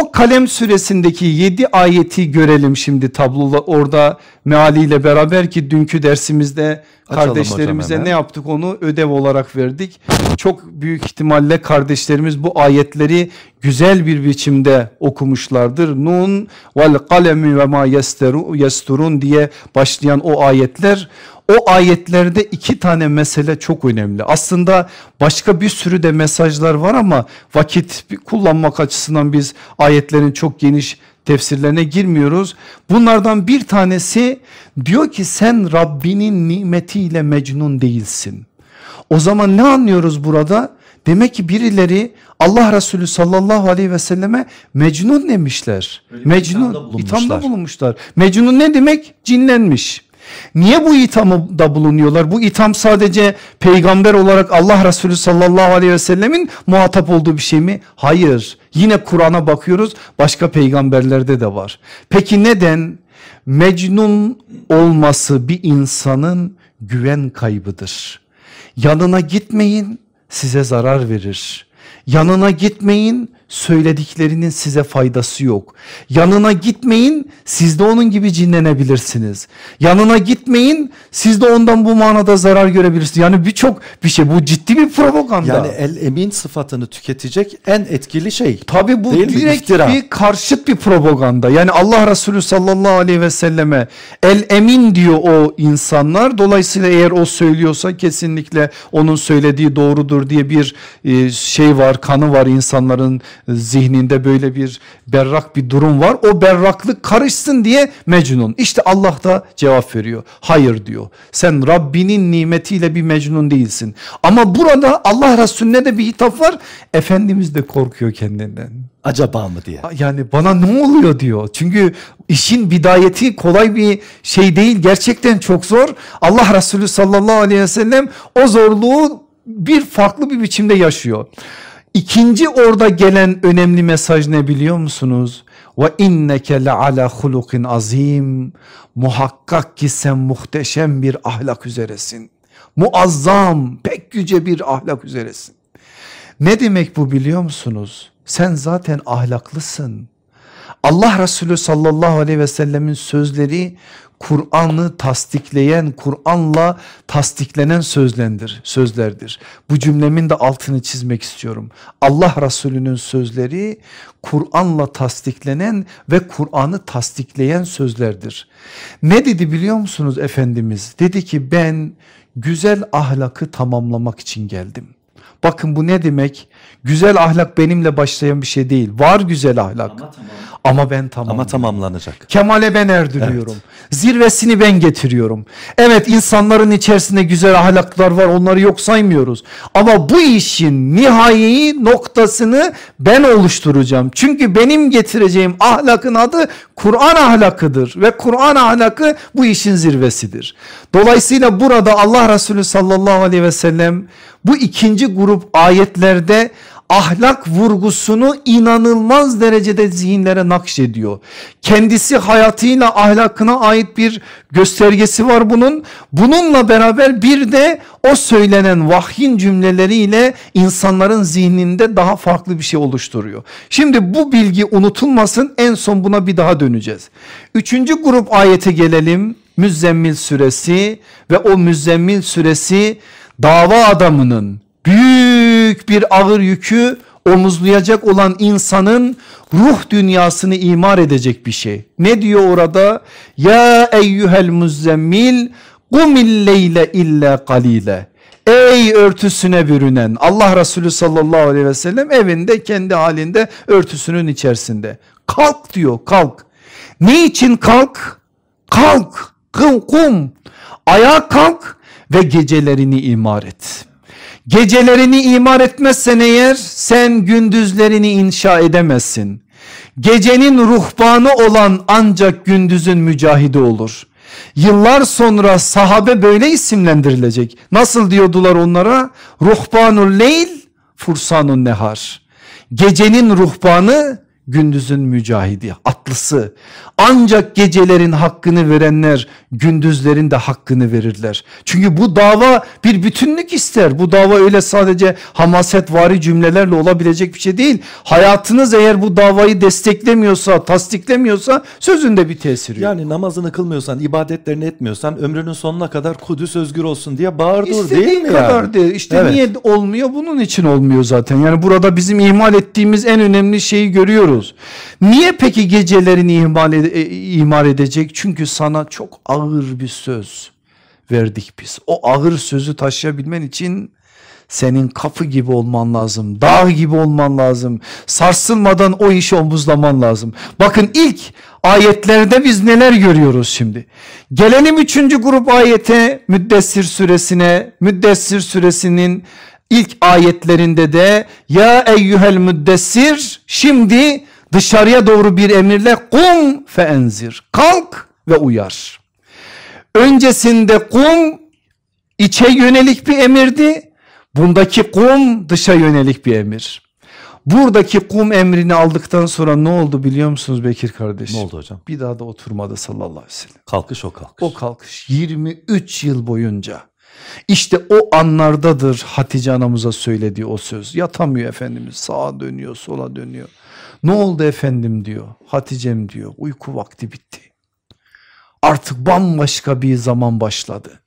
O Kalem suresindeki yedi ayeti görelim şimdi tabloda orada mealiyle beraber ki dünkü dersimizde Açalım kardeşlerimize ne yaptık onu ödev olarak verdik. Çok büyük ihtimalle kardeşlerimiz bu ayetleri güzel bir biçimde okumuşlardır. Nun vel kalemi ve ma yesturun diye başlayan o ayetler o ayetlerde iki tane mesele çok önemli. Aslında başka bir sürü de mesajlar var ama vakit kullanmak açısından biz ayetlerin çok geniş tefsirlerine girmiyoruz. Bunlardan bir tanesi diyor ki sen Rabbinin nimetiyle mecnun değilsin. O zaman ne anlıyoruz burada? Demek ki birileri Allah Resulü sallallahu aleyhi ve selleme mecnun demişler. Öyle mecnun ithamda bulunmuşlar. ithamda bulunmuşlar. Mecnun ne demek? Cinlenmiş. Niye bu ithamda bulunuyorlar? Bu itham sadece peygamber olarak Allah Resulü sallallahu aleyhi ve sellemin muhatap olduğu bir şey mi? Hayır. Yine Kur'an'a bakıyoruz başka peygamberlerde de var. Peki neden? Mecnun olması bir insanın güven kaybıdır. Yanına gitmeyin size zarar verir. Yanına gitmeyin söylediklerinin size faydası yok. Yanına gitmeyin siz de onun gibi cinlenebilirsiniz. Yanına gitmeyin siz de ondan bu manada zarar görebilirsiniz. Yani birçok bir şey bu ciddi bir propaganda.
Yani el emin sıfatını tüketecek en etkili şey.
Tabi bu Değil direkt bir karşıt bir propaganda. Yani Allah Resulü sallallahu aleyhi ve selleme el emin diyor o insanlar. Dolayısıyla eğer o söylüyorsa kesinlikle onun söylediği doğrudur diye bir e, şey var kanı var insanların zihninde böyle bir berrak bir durum var. O berraklık karışsın diye Mecnun. İşte Allah da cevap veriyor. Hayır diyor. Sen Rabbinin nimetiyle bir Mecnun değilsin. Ama burada Allah Resulüne de bir hitap var. Efendimiz de korkuyor kendinden.
Acaba mı diye.
Yani bana ne oluyor diyor. Çünkü işin bidayeti kolay bir şey değil. Gerçekten çok zor. Allah Resulü sallallahu aleyhi ve sellem o zorluğu bir farklı bir biçimde yaşıyor. İkinci orada gelen önemli mesaj ne biliyor musunuz? Ve inneke le ala hulukin azim. Muhakkak ki sen muhteşem bir ahlak üzeresin. Muazzam, pek yüce bir ahlak üzeresin. Ne demek bu biliyor musunuz? Sen zaten ahlaklısın. Allah Resulü sallallahu aleyhi ve sellemin sözleri Kur'an'ı tasdikleyen, Kur'an'la tasdiklenen sözlendir, sözlerdir. Bu cümlemin de altını çizmek istiyorum. Allah Resulü'nün sözleri Kur'an'la tasdiklenen ve Kur'an'ı tasdikleyen sözlerdir. Ne dedi biliyor musunuz Efendimiz? Dedi ki ben güzel ahlakı tamamlamak için geldim. Bakın bu ne demek? Güzel ahlak benimle başlayan bir şey değil. Var güzel ahlak. Ama, tamam. Ama ben tamam.
Ama tamamlanacak.
Kemale ben erdiriyorum. Evet. Zirvesini ben getiriyorum. Evet insanların içerisinde güzel ahlaklar var onları yok saymıyoruz. Ama bu işin nihai noktasını ben oluşturacağım. Çünkü benim getireceğim ahlakın adı Kur'an ahlakıdır. Ve Kur'an ahlakı bu işin zirvesidir. Dolayısıyla burada Allah Resulü sallallahu aleyhi ve sellem bu ikinci grup ayetlerde ahlak vurgusunu inanılmaz derecede zihinlere nakşediyor. Kendisi hayatıyla ahlakına ait bir göstergesi var bunun. Bununla beraber bir de o söylenen vahyin cümleleriyle insanların zihninde daha farklı bir şey oluşturuyor. Şimdi bu bilgi unutulmasın en son buna bir daha döneceğiz. Üçüncü grup ayete gelelim. Müzzemmil suresi ve o müzzemmil suresi dava adamının büyük bir ağır yükü omuzlayacak olan insanın ruh dünyasını imar edecek bir şey. Ne diyor orada? Ya eyyuhel muzzemmil kumil leyle illa kalile. Ey örtüsüne bürünen Allah Resulü sallallahu aleyhi ve sellem evinde kendi halinde örtüsünün içerisinde. Kalk diyor kalk. Ne için kalk? Kalk, kıl, kum. Ayağa kalk ve gecelerini imar et. Gecelerini imar etmezsen eğer sen gündüzlerini inşa edemezsin. Gecenin ruhbanı olan ancak gündüzün mücahidi olur. Yıllar sonra sahabe böyle isimlendirilecek. Nasıl diyordular onlara? Ruhbanul leyl, fursanun nehar. Gecenin ruhbanı, gündüzün mücahidi, atlısı. Ancak gecelerin hakkını verenler gündüzlerin de hakkını verirler. Çünkü bu dava bir bütünlük ister. Bu dava öyle sadece hamaset vari cümlelerle olabilecek bir şey değil. Hayatınız eğer bu davayı desteklemiyorsa, tasdiklemiyorsa sözünde bir tesiri yok.
Yani namazını kılmıyorsan, ibadetlerini etmiyorsan ömrünün sonuna kadar Kudüs özgür olsun diye bağır dur değil mi
kadar
yani?
de işte
Evet.
niye olmuyor bunun için olmuyor zaten. Yani burada bizim ihmal ettiğimiz en önemli şeyi görüyoruz. Niye peki gecelerini ihmal ede- imar edecek? Çünkü sana çok ağır bir söz verdik biz. O ağır sözü taşıyabilmen için senin kapı gibi olman lazım. Dağ gibi olman lazım. Sarsılmadan o işi omuzlaman lazım. Bakın ilk ayetlerde biz neler görüyoruz şimdi. Gelelim üçüncü grup ayete Müddessir suresine. Müddessir suresinin ilk ayetlerinde de ya eyyuhel müddessir şimdi dışarıya doğru bir emirle kum fe enzir. Kalk ve uyar. Öncesinde kum içe yönelik bir emirdi. Bundaki kum dışa yönelik bir emir. Buradaki kum emrini aldıktan sonra ne oldu biliyor musunuz Bekir kardeşim?
Ne oldu hocam?
Bir daha da oturmadı sallallahu aleyhi ve sellem.
Kalkış o kalkış.
O kalkış 23 yıl boyunca. İşte o anlardadır Hatice anamıza söylediği o söz. Yatamıyor Efendimiz sağa dönüyor sola dönüyor. Ne oldu efendim diyor. Hatice'm diyor uyku vakti bitti. Artık bambaşka bir zaman başladı.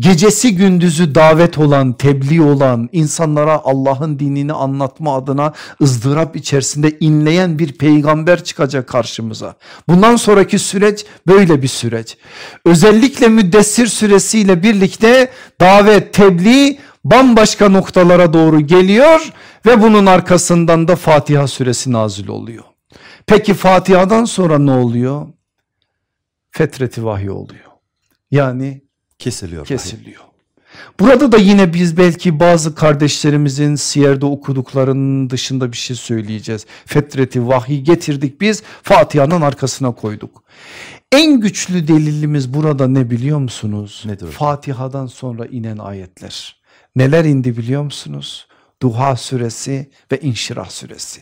Gecesi gündüzü davet olan, tebliğ olan, insanlara Allah'ın dinini anlatma adına ızdırap içerisinde inleyen bir peygamber çıkacak karşımıza. Bundan sonraki süreç böyle bir süreç. Özellikle müddessir süresiyle birlikte davet, tebliğ bambaşka noktalara doğru geliyor ve bunun arkasından da Fatiha suresi nazil oluyor. Peki Fatiha'dan sonra ne oluyor? Fetreti vahiy oluyor. Yani
Kesiliyor.
kesiliyor. Burada da yine biz belki bazı kardeşlerimizin siyerde okuduklarının dışında bir şey söyleyeceğiz. Fetreti vahiy getirdik biz Fatiha'nın arkasına koyduk. En güçlü delilimiz burada ne biliyor musunuz?
Nedir?
Fatiha'dan sonra inen ayetler. Neler indi biliyor musunuz? Duha suresi ve İnşirah suresi.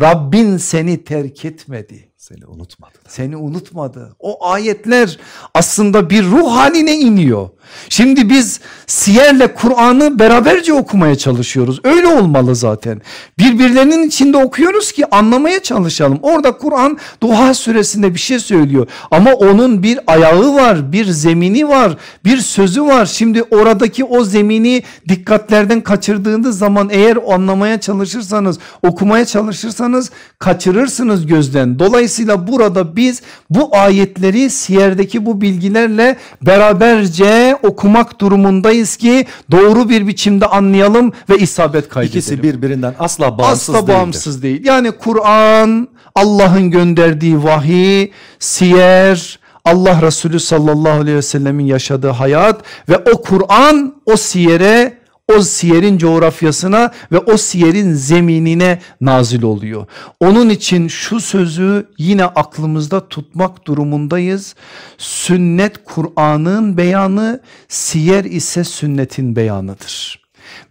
Rabbin seni terk etmedi.
Seni unutmadı.
Seni unutmadı. O ayetler aslında bir ruh haline iniyor. Şimdi biz siyerle Kur'an'ı beraberce okumaya çalışıyoruz. Öyle olmalı zaten. Birbirlerinin içinde okuyoruz ki anlamaya çalışalım. Orada Kur'an Duha suresinde bir şey söylüyor. Ama onun bir ayağı var, bir zemini var, bir sözü var. Şimdi oradaki o zemini dikkatlerden kaçırdığınız zaman eğer anlamaya çalışırsanız, okumaya çalışırsanız kaçırırsınız gözden. Dolayısıyla burada biz bu ayetleri siyerdeki bu bilgilerle beraberce okumak durumundayız ki doğru bir biçimde anlayalım ve isabet kaydedelim.
İkisi birbirinden asla bağımsız
Asla
değildir.
bağımsız değil. Yani Kur'an Allah'ın gönderdiği vahiy, siyer, Allah Resulü sallallahu aleyhi ve sellemin yaşadığı hayat ve o Kur'an o siyere o siyerin coğrafyasına ve o siyerin zeminine nazil oluyor. Onun için şu sözü yine aklımızda tutmak durumundayız. Sünnet Kur'an'ın beyanı, siyer ise sünnetin beyanıdır.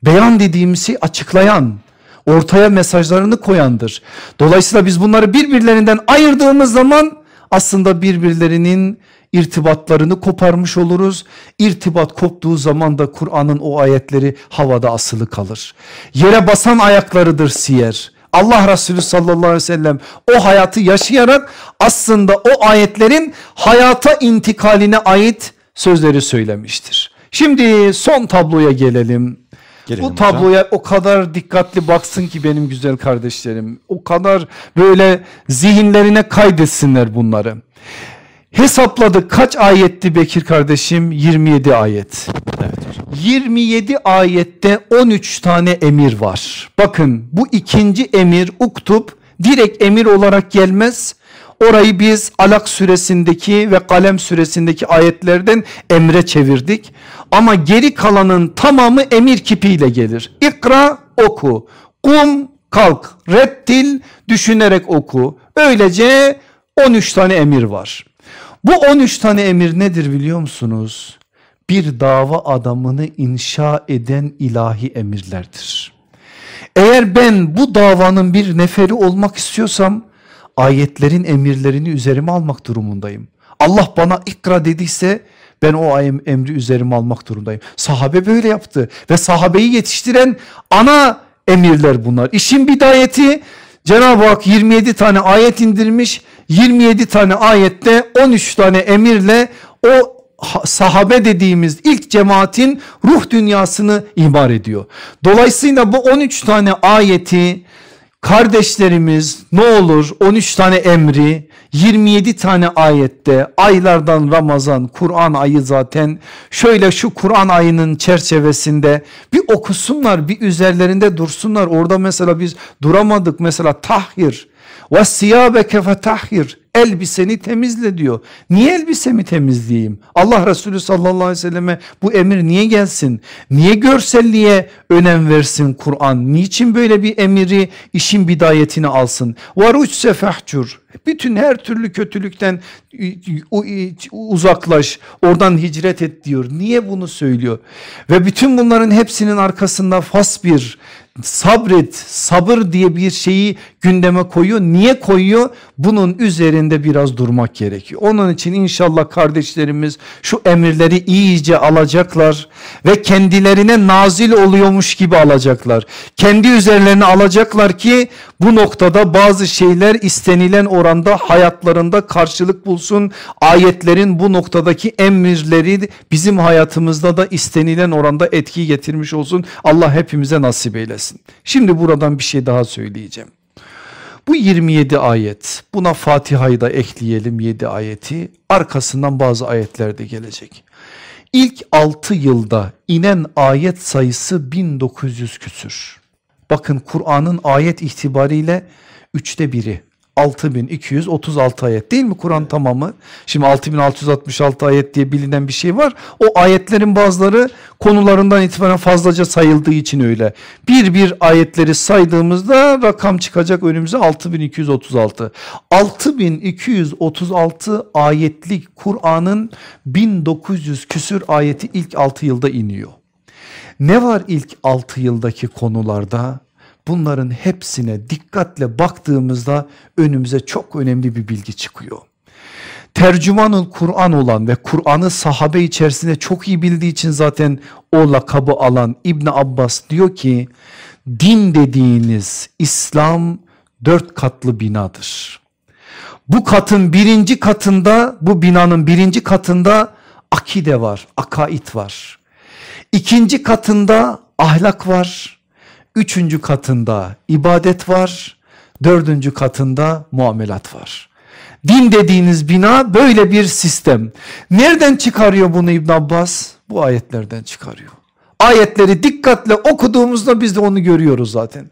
Beyan dediğimiz açıklayan, ortaya mesajlarını koyandır. Dolayısıyla biz bunları birbirlerinden ayırdığımız zaman aslında birbirlerinin irtibatlarını koparmış oluruz. İrtibat koptuğu zaman da Kur'an'ın o ayetleri havada asılı kalır. Yere basan ayaklarıdır siyer. Allah Resulü sallallahu aleyhi ve sellem o hayatı yaşayarak aslında o ayetlerin hayata intikaline ait sözleri söylemiştir. Şimdi son tabloya gelelim.
Gelelim
Bu
hocam.
tabloya o kadar dikkatli baksın ki benim güzel kardeşlerim. O kadar böyle zihinlerine kaydetsinler bunları. Hesapladık kaç ayetti Bekir kardeşim? 27 ayet.
Evet hocam.
27 ayette 13 tane emir var. Bakın bu ikinci emir uktub direkt emir olarak gelmez. Orayı biz Alak suresindeki ve Kalem suresindeki ayetlerden emre çevirdik. Ama geri kalanın tamamı emir kipiyle gelir. İkra oku, kum kalk, rettil düşünerek oku. Öylece 13 tane emir var. Bu 13 tane emir nedir biliyor musunuz? Bir dava adamını inşa eden ilahi emirlerdir. Eğer ben bu davanın bir neferi olmak istiyorsam ayetlerin emirlerini üzerime almak durumundayım. Allah bana ikra dediyse ben o emri üzerime almak durumundayım. Sahabe böyle yaptı ve sahabeyi yetiştiren ana emirler bunlar. İşin bidayeti Cenab-ı Hak 27 tane ayet indirmiş. 27 tane ayette 13 tane emirle o sahabe dediğimiz ilk cemaatin ruh dünyasını imar ediyor. Dolayısıyla bu 13 tane ayeti kardeşlerimiz ne olur 13 tane emri 27 tane ayette aylardan Ramazan Kur'an ayı zaten şöyle şu Kur'an ayının çerçevesinde bir okusunlar bir üzerlerinde dursunlar orada mesela biz duramadık mesela tahhir ve siyabeke elbiseni temizle diyor. Niye elbisemi temizleyeyim? Allah Resulü sallallahu aleyhi ve selleme bu emir niye gelsin? Niye görselliğe önem versin Kur'an? Niçin böyle bir emiri işin bidayetini alsın? Varuç sefahcur bütün her türlü kötülükten uzaklaş oradan hicret et diyor. Niye bunu söylüyor? Ve bütün bunların hepsinin arkasında fasbir sabret sabır diye bir şeyi gündeme koyuyor. Niye koyuyor? Bunun üzerinde biraz durmak gerekiyor. Onun için inşallah kardeşlerimiz şu emirleri iyice alacaklar ve kendilerine nazil oluyormuş gibi alacaklar. Kendi üzerlerine alacaklar ki bu noktada bazı şeyler istenilen oranda hayatlarında karşılık bulsun. Ayetlerin bu noktadaki emirleri bizim hayatımızda da istenilen oranda etki getirmiş olsun. Allah hepimize nasip eylesin. Şimdi buradan bir şey daha söyleyeceğim. Bu 27 ayet buna Fatiha'yı da ekleyelim 7 ayeti arkasından bazı ayetler de gelecek. İlk 6 yılda inen ayet sayısı 1900 küsür. Bakın Kur'an'ın ayet itibariyle üçte biri 6236 ayet değil mi Kur'an tamamı? Şimdi 6666 ayet diye bilinen bir şey var. O ayetlerin bazıları konularından itibaren fazlaca sayıldığı için öyle. Bir bir ayetleri saydığımızda rakam çıkacak önümüze 6236. 6236 ayetlik Kur'an'ın 1900 küsür ayeti ilk 6 yılda iniyor. Ne var ilk 6 yıldaki konularda? Bunların hepsine dikkatle baktığımızda önümüze çok önemli bir bilgi çıkıyor. Tercümanın Kur'an olan ve Kur'an'ı sahabe içerisinde çok iyi bildiği için zaten o lakabı alan İbn Abbas diyor ki din dediğiniz İslam dört katlı binadır. Bu katın birinci katında bu binanın birinci katında akide var, akaid var. İkinci katında ahlak var. Üçüncü katında ibadet var. Dördüncü katında muamelat var. Din dediğiniz bina böyle bir sistem. Nereden çıkarıyor bunu İbn Abbas? Bu ayetlerden çıkarıyor. Ayetleri dikkatle okuduğumuzda biz de onu görüyoruz zaten.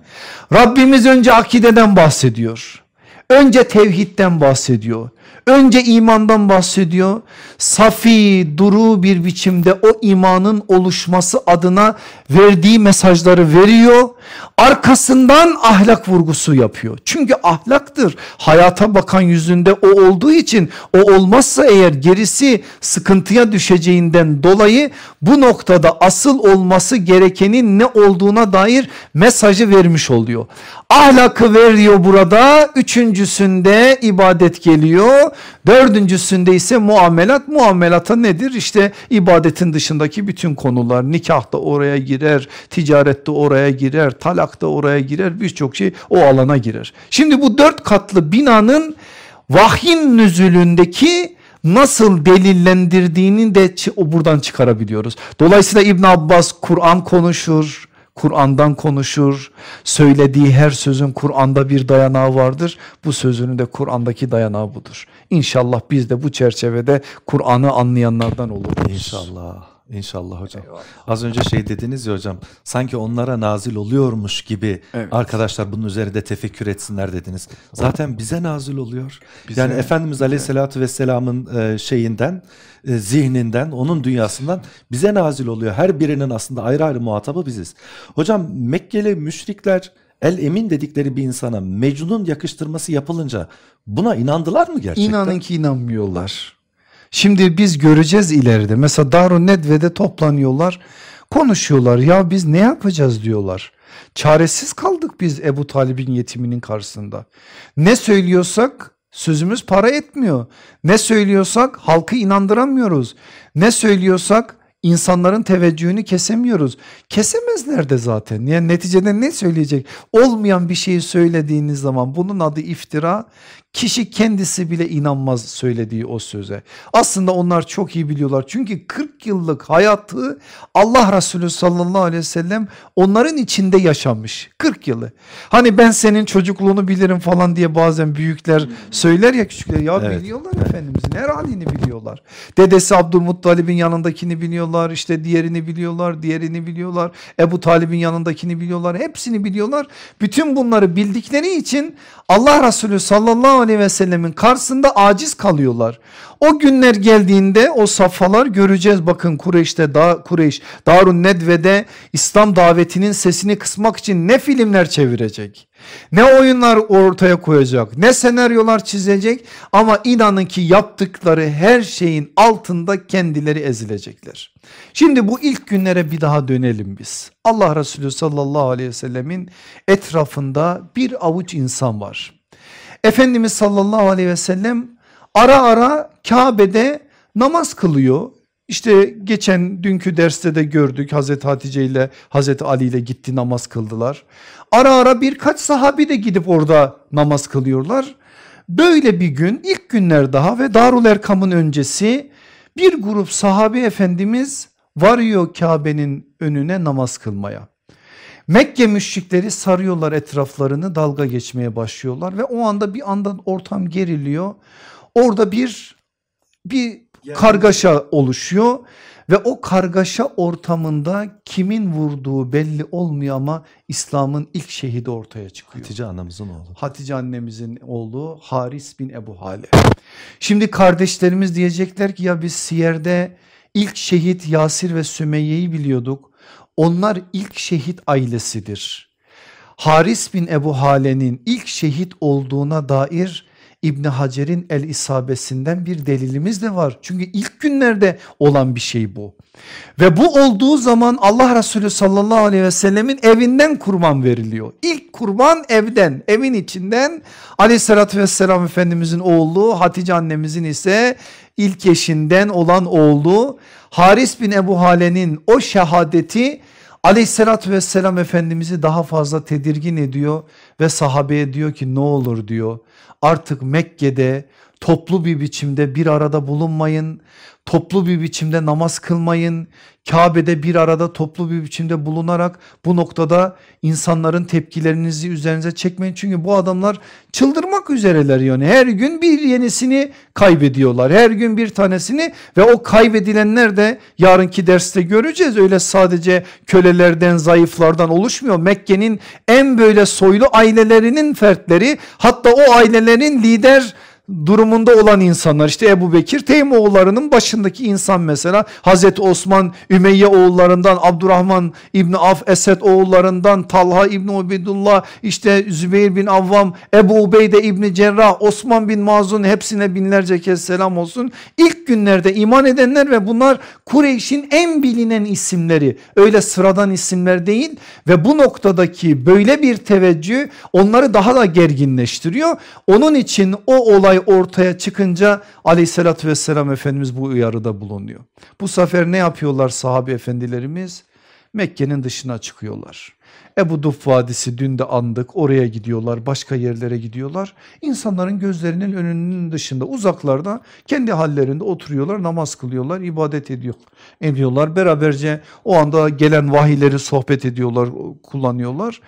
Rabbimiz önce akideden bahsediyor. Önce tevhidden bahsediyor. Önce imandan bahsediyor. Safi, duru bir biçimde o imanın oluşması adına verdiği mesajları veriyor. Arkasından ahlak vurgusu yapıyor. Çünkü ahlaktır. Hayata bakan yüzünde o olduğu için o olmazsa eğer gerisi sıkıntıya düşeceğinden dolayı bu noktada asıl olması gerekenin ne olduğuna dair mesajı vermiş oluyor. Ahlakı veriyor burada. Üçüncüsünde ibadet geliyor. Dördüncüsünde ise muamelat. Muamelata nedir? İşte ibadetin dışındaki bütün konular. Nikah da oraya girer, ticaret de oraya girer, talak da oraya girer. Birçok şey o alana girer. Şimdi bu dört katlı binanın vahyin nüzülündeki nasıl delillendirdiğini de buradan çıkarabiliyoruz. Dolayısıyla İbn Abbas Kur'an konuşur, Kur'an'dan konuşur. Söylediği her sözün Kur'an'da bir dayanağı vardır. Bu sözünün de Kur'an'daki dayanağı budur. İnşallah biz de bu çerçevede Kur'an'ı anlayanlardan oluruz.
İnşallah. İnşallah hocam. Eyvallah. Az önce şey dediniz ya hocam sanki onlara nazil oluyormuş gibi evet. arkadaşlar bunun üzerinde tefekkür etsinler dediniz. Zaten bize nazil oluyor. Bize, yani Efendimiz Aleyhisselatü Vesselam'ın e, şeyinden e, zihninden onun dünyasından bize nazil oluyor. Her birinin aslında ayrı ayrı muhatabı biziz. Hocam Mekkeli müşrikler el emin dedikleri bir insana Mecnun yakıştırması yapılınca buna inandılar mı gerçekten?
İnanın ki inanmıyorlar. Şimdi biz göreceğiz ileride. Mesela Darun Nedve'de toplanıyorlar. Konuşuyorlar. Ya biz ne yapacağız diyorlar. Çaresiz kaldık biz Ebu Talib'in yetiminin karşısında. Ne söylüyorsak sözümüz para etmiyor. Ne söylüyorsak halkı inandıramıyoruz. Ne söylüyorsak insanların teveccühünü kesemiyoruz. Kesemezler de zaten. Yani neticede ne söyleyecek? Olmayan bir şeyi söylediğiniz zaman bunun adı iftira. Kişi kendisi bile inanmaz söylediği o söze. Aslında onlar çok iyi biliyorlar. Çünkü 40 yıllık hayatı Allah Resulü sallallahu aleyhi ve sellem onların içinde yaşamış. 40 yılı. Hani ben senin çocukluğunu bilirim falan diye bazen büyükler söyler ya küçükler. Ya evet. biliyorlar Efendimizin her halini biliyorlar. Dedesi Abdülmuttalib'in yanındakini biliyorlar. işte diğerini biliyorlar. Diğerini biliyorlar. Ebu Talib'in yanındakini biliyorlar. Hepsini biliyorlar. Bütün bunları bildikleri için Allah Resulü sallallahu aleyhi ve sellemin karşısında aciz kalıyorlar. O günler geldiğinde o safhalar göreceğiz. Bakın Kureyş'te da Kureyş Darun Nedve'de İslam davetinin sesini kısmak için ne filmler çevirecek? Ne oyunlar ortaya koyacak? Ne senaryolar çizecek? Ama inanın ki yaptıkları her şeyin altında kendileri ezilecekler. Şimdi bu ilk günlere bir daha dönelim biz. Allah Resulü sallallahu aleyhi ve sellemin etrafında bir avuç insan var. Efendimiz sallallahu aleyhi ve sellem ara ara Kabe'de namaz kılıyor. İşte geçen dünkü derste de gördük Hazreti Hatice ile Hazreti Ali ile gitti namaz kıldılar. Ara ara birkaç sahabi de gidip orada namaz kılıyorlar. Böyle bir gün ilk günler daha ve Darul Erkam'ın öncesi bir grup sahabi efendimiz varıyor Kabe'nin önüne namaz kılmaya. Mekke müşrikleri sarıyorlar etraflarını dalga geçmeye başlıyorlar ve o anda bir anda ortam geriliyor. Orada bir bir kargaşa oluşuyor ve o kargaşa ortamında kimin vurduğu belli olmuyor ama İslam'ın ilk şehidi ortaya çıkıyor.
Hatice annemizin oğlu.
Hatice annemizin oğlu Haris bin Ebu Hale. Şimdi kardeşlerimiz diyecekler ki ya biz Siyer'de ilk şehit Yasir ve Sümeyye'yi biliyorduk. Onlar ilk şehit ailesidir. Haris bin Ebu Hale'nin ilk şehit olduğuna dair İbni Hacer'in el isabesinden bir delilimiz de var. Çünkü ilk günlerde olan bir şey bu. Ve bu olduğu zaman Allah Resulü sallallahu aleyhi ve sellemin evinden kurban veriliyor. İlk kurban evden evin içinden aleyhissalatü vesselam Efendimizin oğlu Hatice annemizin ise ilk eşinden olan oğlu Haris bin Ebu Hale'nin o şehadeti aleyhissalatü vesselam Efendimiz'i daha fazla tedirgin ediyor ve sahabeye diyor ki ne olur diyor artık Mekke'de toplu bir biçimde bir arada bulunmayın. Toplu bir biçimde namaz kılmayın. Kabe'de bir arada toplu bir biçimde bulunarak bu noktada insanların tepkilerinizi üzerinize çekmeyin. Çünkü bu adamlar çıldırmak üzereler yani her gün bir yenisini kaybediyorlar. Her gün bir tanesini ve o kaybedilenler de yarınki derste göreceğiz. Öyle sadece kölelerden zayıflardan oluşmuyor. Mekke'nin en böyle soylu ailelerinin fertleri hatta o ailelerin lider durumunda olan insanlar işte Ebu Bekir Teym oğullarının başındaki insan mesela Hazreti Osman Ümeyye oğullarından Abdurrahman İbni Af Esed oğullarından Talha İbni Ubeydullah işte Zübeyir bin Avvam Ebu Ubeyde İbni Cerrah Osman bin Mazun hepsine binlerce kez selam olsun. İlk günlerde iman edenler ve bunlar Kureyş'in en bilinen isimleri öyle sıradan isimler değil ve bu noktadaki böyle bir teveccüh onları daha da gerginleştiriyor. Onun için o olay ortaya çıkınca aleyhissalatü vesselam Efendimiz bu uyarıda bulunuyor. Bu sefer ne yapıyorlar sahabe efendilerimiz? Mekke'nin dışına çıkıyorlar. Ebu Duf Vadisi dün de andık oraya gidiyorlar başka yerlere gidiyorlar. İnsanların gözlerinin önünün dışında uzaklarda kendi hallerinde oturuyorlar namaz kılıyorlar ibadet ediyor, ediyorlar. Beraberce o anda gelen vahiyleri sohbet ediyorlar kullanıyorlar.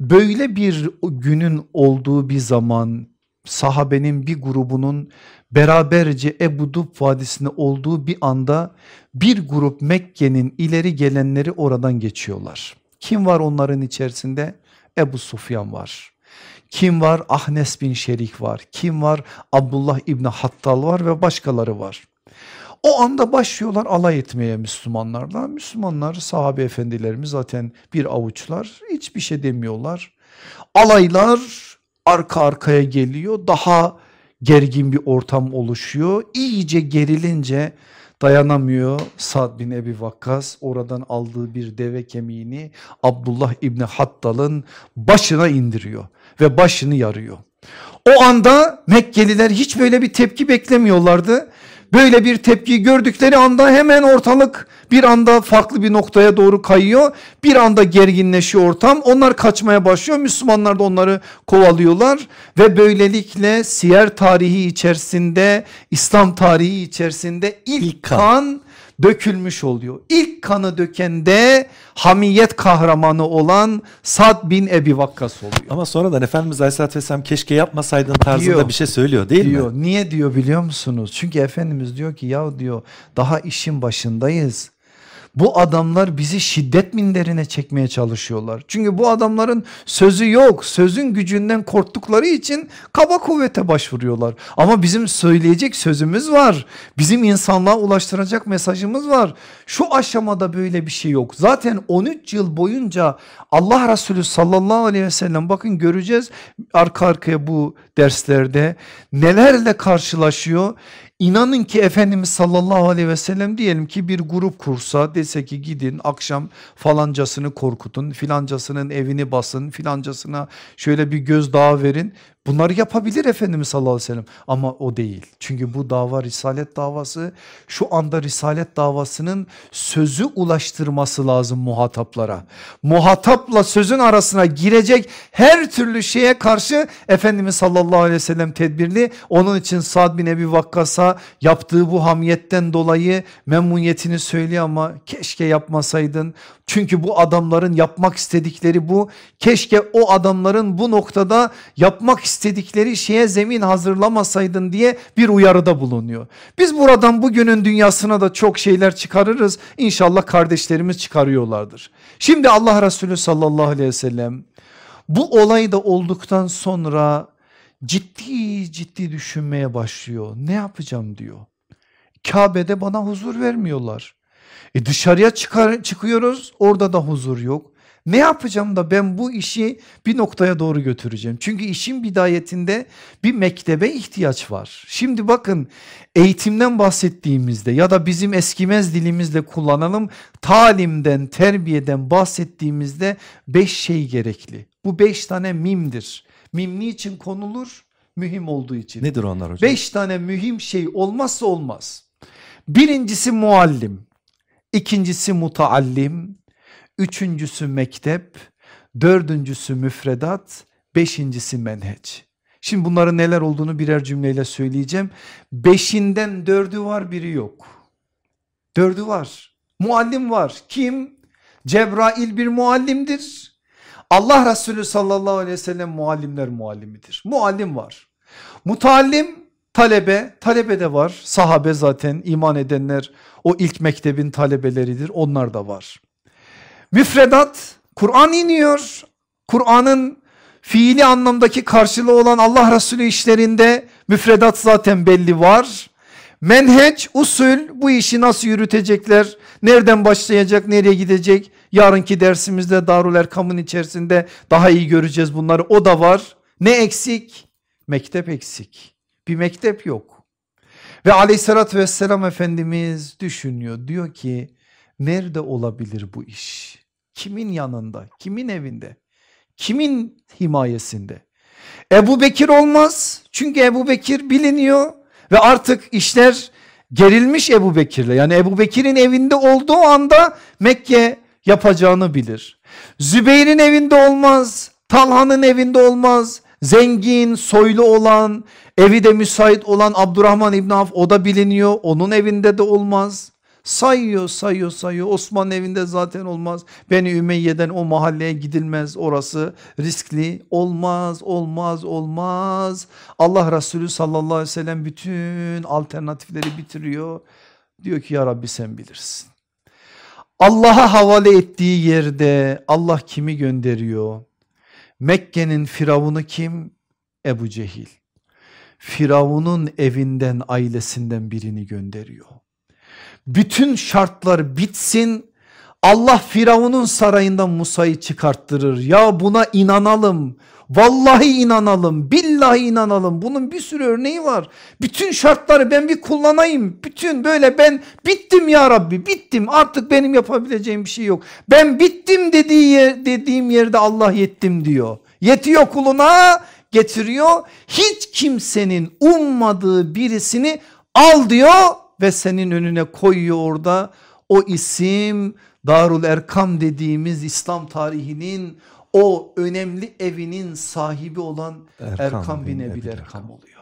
Böyle bir günün olduğu bir zaman sahabenin bir grubunun beraberce Ebu Dub Vadisi'nde olduğu bir anda bir grup Mekke'nin ileri gelenleri oradan geçiyorlar. Kim var onların içerisinde? Ebu Sufyan var. Kim var? Ahnes bin Şerik var. Kim var? Abdullah İbni Hattal var ve başkaları var. O anda başlıyorlar alay etmeye Müslümanlarla. Müslümanlar sahabe efendilerimiz zaten bir avuçlar hiçbir şey demiyorlar. Alaylar arka arkaya geliyor daha gergin bir ortam oluşuyor. İyice gerilince dayanamıyor Sad bin Ebi Vakkas oradan aldığı bir deve kemiğini Abdullah İbni Hattal'ın başına indiriyor ve başını yarıyor. O anda Mekkeliler hiç böyle bir tepki beklemiyorlardı. Böyle bir tepki gördükleri anda hemen ortalık bir anda farklı bir noktaya doğru kayıyor. Bir anda gerginleşiyor ortam. Onlar kaçmaya başlıyor. Müslümanlar da onları kovalıyorlar ve böylelikle siyer tarihi içerisinde, İslam tarihi içerisinde ilk, kan dökülmüş oluyor. İlk kanı döken de hamiyet kahramanı olan Sad bin Ebi Vakkas oluyor.
Ama sonradan Efendimiz Aleyhisselatü Vesselam keşke yapmasaydın tarzında diyor, bir şey söylüyor değil
diyor.
mi?
Niye diyor biliyor musunuz? Çünkü Efendimiz diyor ki ya diyor daha işin başındayız. Bu adamlar bizi şiddet minderine çekmeye çalışıyorlar. Çünkü bu adamların sözü yok. Sözün gücünden korktukları için kaba kuvvete başvuruyorlar. Ama bizim söyleyecek sözümüz var. Bizim insanlığa ulaştıracak mesajımız var. Şu aşamada böyle bir şey yok. Zaten 13 yıl boyunca Allah Resulü sallallahu aleyhi ve sellem bakın göreceğiz arka arkaya bu derslerde nelerle karşılaşıyor. İnanın ki Efendimiz sallallahu aleyhi ve sellem diyelim ki bir grup kursa dese ki gidin akşam falancasını korkutun filancasının evini basın filancasına şöyle bir gözdağı verin Bunları yapabilir Efendimiz sallallahu aleyhi ve sellem ama o değil. Çünkü bu dava risalet davası şu anda risalet davasının sözü ulaştırması lazım muhataplara. Muhatapla sözün arasına girecek her türlü şeye karşı Efendimiz sallallahu aleyhi ve sellem tedbirli. Onun için Sad bin Ebi Vakkas'a yaptığı bu hamiyetten dolayı memnuniyetini söylüyor ama keşke yapmasaydın. Çünkü bu adamların yapmak istedikleri bu. Keşke o adamların bu noktada yapmak istedikleri şeye zemin hazırlamasaydın diye bir uyarıda bulunuyor. Biz buradan bugünün dünyasına da çok şeyler çıkarırız. İnşallah kardeşlerimiz çıkarıyorlardır. Şimdi Allah Resulü sallallahu aleyhi ve sellem bu olay da olduktan sonra ciddi ciddi düşünmeye başlıyor. Ne yapacağım diyor. Kabe'de bana huzur vermiyorlar. E dışarıya çıkar, çıkıyoruz orada da huzur yok. Ne yapacağım da ben bu işi bir noktaya doğru götüreceğim. Çünkü işin bidayetinde bir mektebe ihtiyaç var. Şimdi bakın eğitimden bahsettiğimizde ya da bizim eskimez dilimizle kullanalım talimden terbiyeden bahsettiğimizde beş şey gerekli. Bu beş tane mimdir. Mim niçin konulur? Mühim olduğu için.
Nedir onlar hocam?
Beş tane mühim şey olmazsa olmaz. Birincisi muallim, ikincisi mutaallim, üçüncüsü mektep, dördüncüsü müfredat, beşincisi menheç. Şimdi bunların neler olduğunu birer cümleyle söyleyeceğim. Beşinden dördü var biri yok. Dördü var. Muallim var. Kim? Cebrail bir muallimdir. Allah Resulü sallallahu aleyhi ve sellem muallimler muallimidir. Muallim var. Mutallim talebe, talebe de var. Sahabe zaten iman edenler o ilk mektebin talebeleridir. Onlar da var. Müfredat Kur'an iniyor. Kur'an'ın fiili anlamdaki karşılığı olan Allah Resulü işlerinde müfredat zaten belli var. Menheç, usul bu işi nasıl yürütecekler? Nereden başlayacak, nereye gidecek? Yarınki dersimizde Darul Erkam'ın içerisinde daha iyi göreceğiz bunları. O da var. Ne eksik? Mektep eksik. Bir mektep yok. Ve aleyhissalatü vesselam Efendimiz düşünüyor. Diyor ki nerede olabilir bu iş? Kimin yanında? Kimin evinde? Kimin himayesinde? Ebu Bekir olmaz. Çünkü Ebu Bekir biliniyor ve artık işler gerilmiş Ebu Bekir'le. Yani Ebu Bekir'in evinde olduğu anda Mekke yapacağını bilir. Zübeyir'in evinde olmaz. Talha'nın evinde olmaz. Zengin, soylu olan, evi de müsait olan Abdurrahman İbn Avf o da biliniyor. Onun evinde de olmaz. Sayıyor sayıyor sayıyor Osman evinde zaten olmaz. Beni Ümeyye'den o mahalleye gidilmez orası riskli olmaz olmaz olmaz. Allah Resulü sallallahu aleyhi ve sellem bütün alternatifleri bitiriyor. Diyor ki ya Rabbi sen bilirsin. Allah'a havale ettiği yerde Allah kimi gönderiyor? Mekke'nin firavunu kim? Ebu Cehil. Firavun'un evinden ailesinden birini gönderiyor. Bütün şartlar bitsin Allah Firavun'un sarayından Musa'yı çıkarttırır. Ya buna inanalım. Vallahi inanalım. Billahi inanalım. Bunun bir sürü örneği var. Bütün şartları ben bir kullanayım. Bütün böyle ben bittim ya Rabbi. Bittim. Artık benim yapabileceğim bir şey yok. Ben bittim dediği yer, dediğim yerde Allah yettim diyor. Yetiyor kuluna getiriyor. Hiç kimsenin ummadığı birisini al diyor ve senin önüne koyuyor orada. O isim Darul Erkam dediğimiz İslam tarihinin o önemli evinin sahibi olan Erkam, Erkam bin Ebil Erkam oluyor.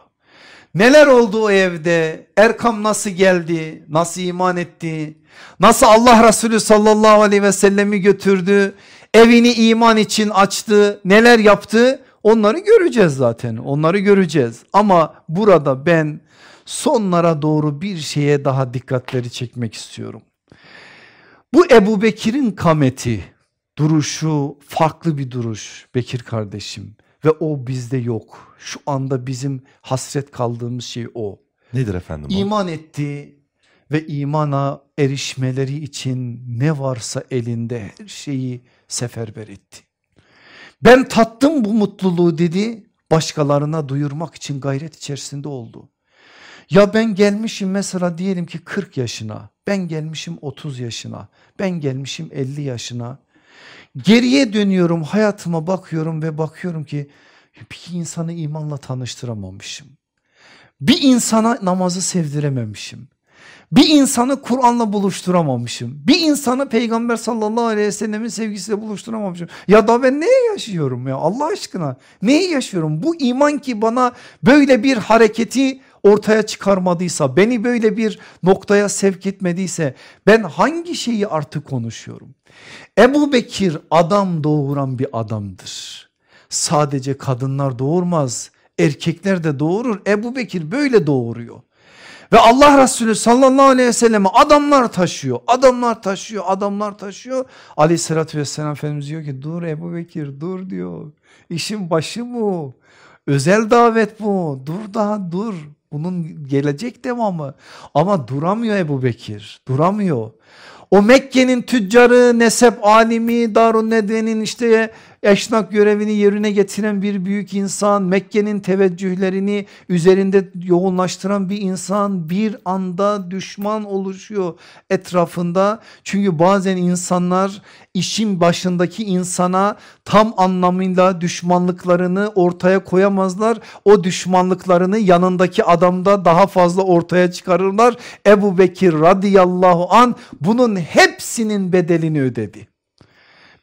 Neler oldu o evde? Erkam nasıl geldi? Nasıl iman etti? Nasıl Allah Resulü sallallahu aleyhi ve sellemi götürdü? Evini iman için açtı. Neler yaptı? Onları göreceğiz zaten. Onları göreceğiz. Ama burada ben sonlara doğru bir şeye daha dikkatleri çekmek istiyorum. Bu Ebu Bekir'in kameti duruşu farklı bir duruş Bekir kardeşim ve o bizde yok. Şu anda bizim hasret kaldığımız şey o.
Nedir efendim o?
İman etti ve imana erişmeleri için ne varsa elinde her şeyi seferber etti. Ben tattım bu mutluluğu dedi başkalarına duyurmak için gayret içerisinde oldu. Ya ben gelmişim mesela diyelim ki 40 yaşına ben gelmişim 30 yaşına ben gelmişim 50 yaşına geriye dönüyorum hayatıma bakıyorum ve bakıyorum ki bir insanı imanla tanıştıramamışım. Bir insana namazı sevdirememişim. Bir insanı Kur'an'la buluşturamamışım. Bir insanı peygamber sallallahu aleyhi ve sellemin sevgisiyle buluşturamamışım. Ya da ben neye yaşıyorum ya Allah aşkına? Neyi yaşıyorum? Bu iman ki bana böyle bir hareketi ortaya çıkarmadıysa, beni böyle bir noktaya sevk etmediyse ben hangi şeyi artık konuşuyorum? Ebu Bekir adam doğuran bir adamdır. Sadece kadınlar doğurmaz, erkekler de doğurur. Ebu Bekir böyle doğuruyor. Ve Allah Resulü sallallahu aleyhi ve selleme adamlar taşıyor. Adamlar taşıyor. Adamlar taşıyor. Aleyhissalatü vesselam Efendimiz diyor ki dur Ebu Bekir dur diyor. İşin başı bu. Özel davet bu. Dur daha dur. Bunun gelecek devamı. Ama duramıyor Ebu Bekir. Duramıyor. O Mekke'nin tüccarı, nesep alimi, Darun Nedve'nin işte eşnak görevini yerine getiren bir büyük insan, Mekke'nin teveccühlerini üzerinde yoğunlaştıran bir insan bir anda düşman oluşuyor etrafında. Çünkü bazen insanlar işin başındaki insana tam anlamıyla düşmanlıklarını ortaya koyamazlar. O düşmanlıklarını yanındaki adamda daha fazla ortaya çıkarırlar. Ebu Bekir radıyallahu an bunun hepsinin bedelini ödedi.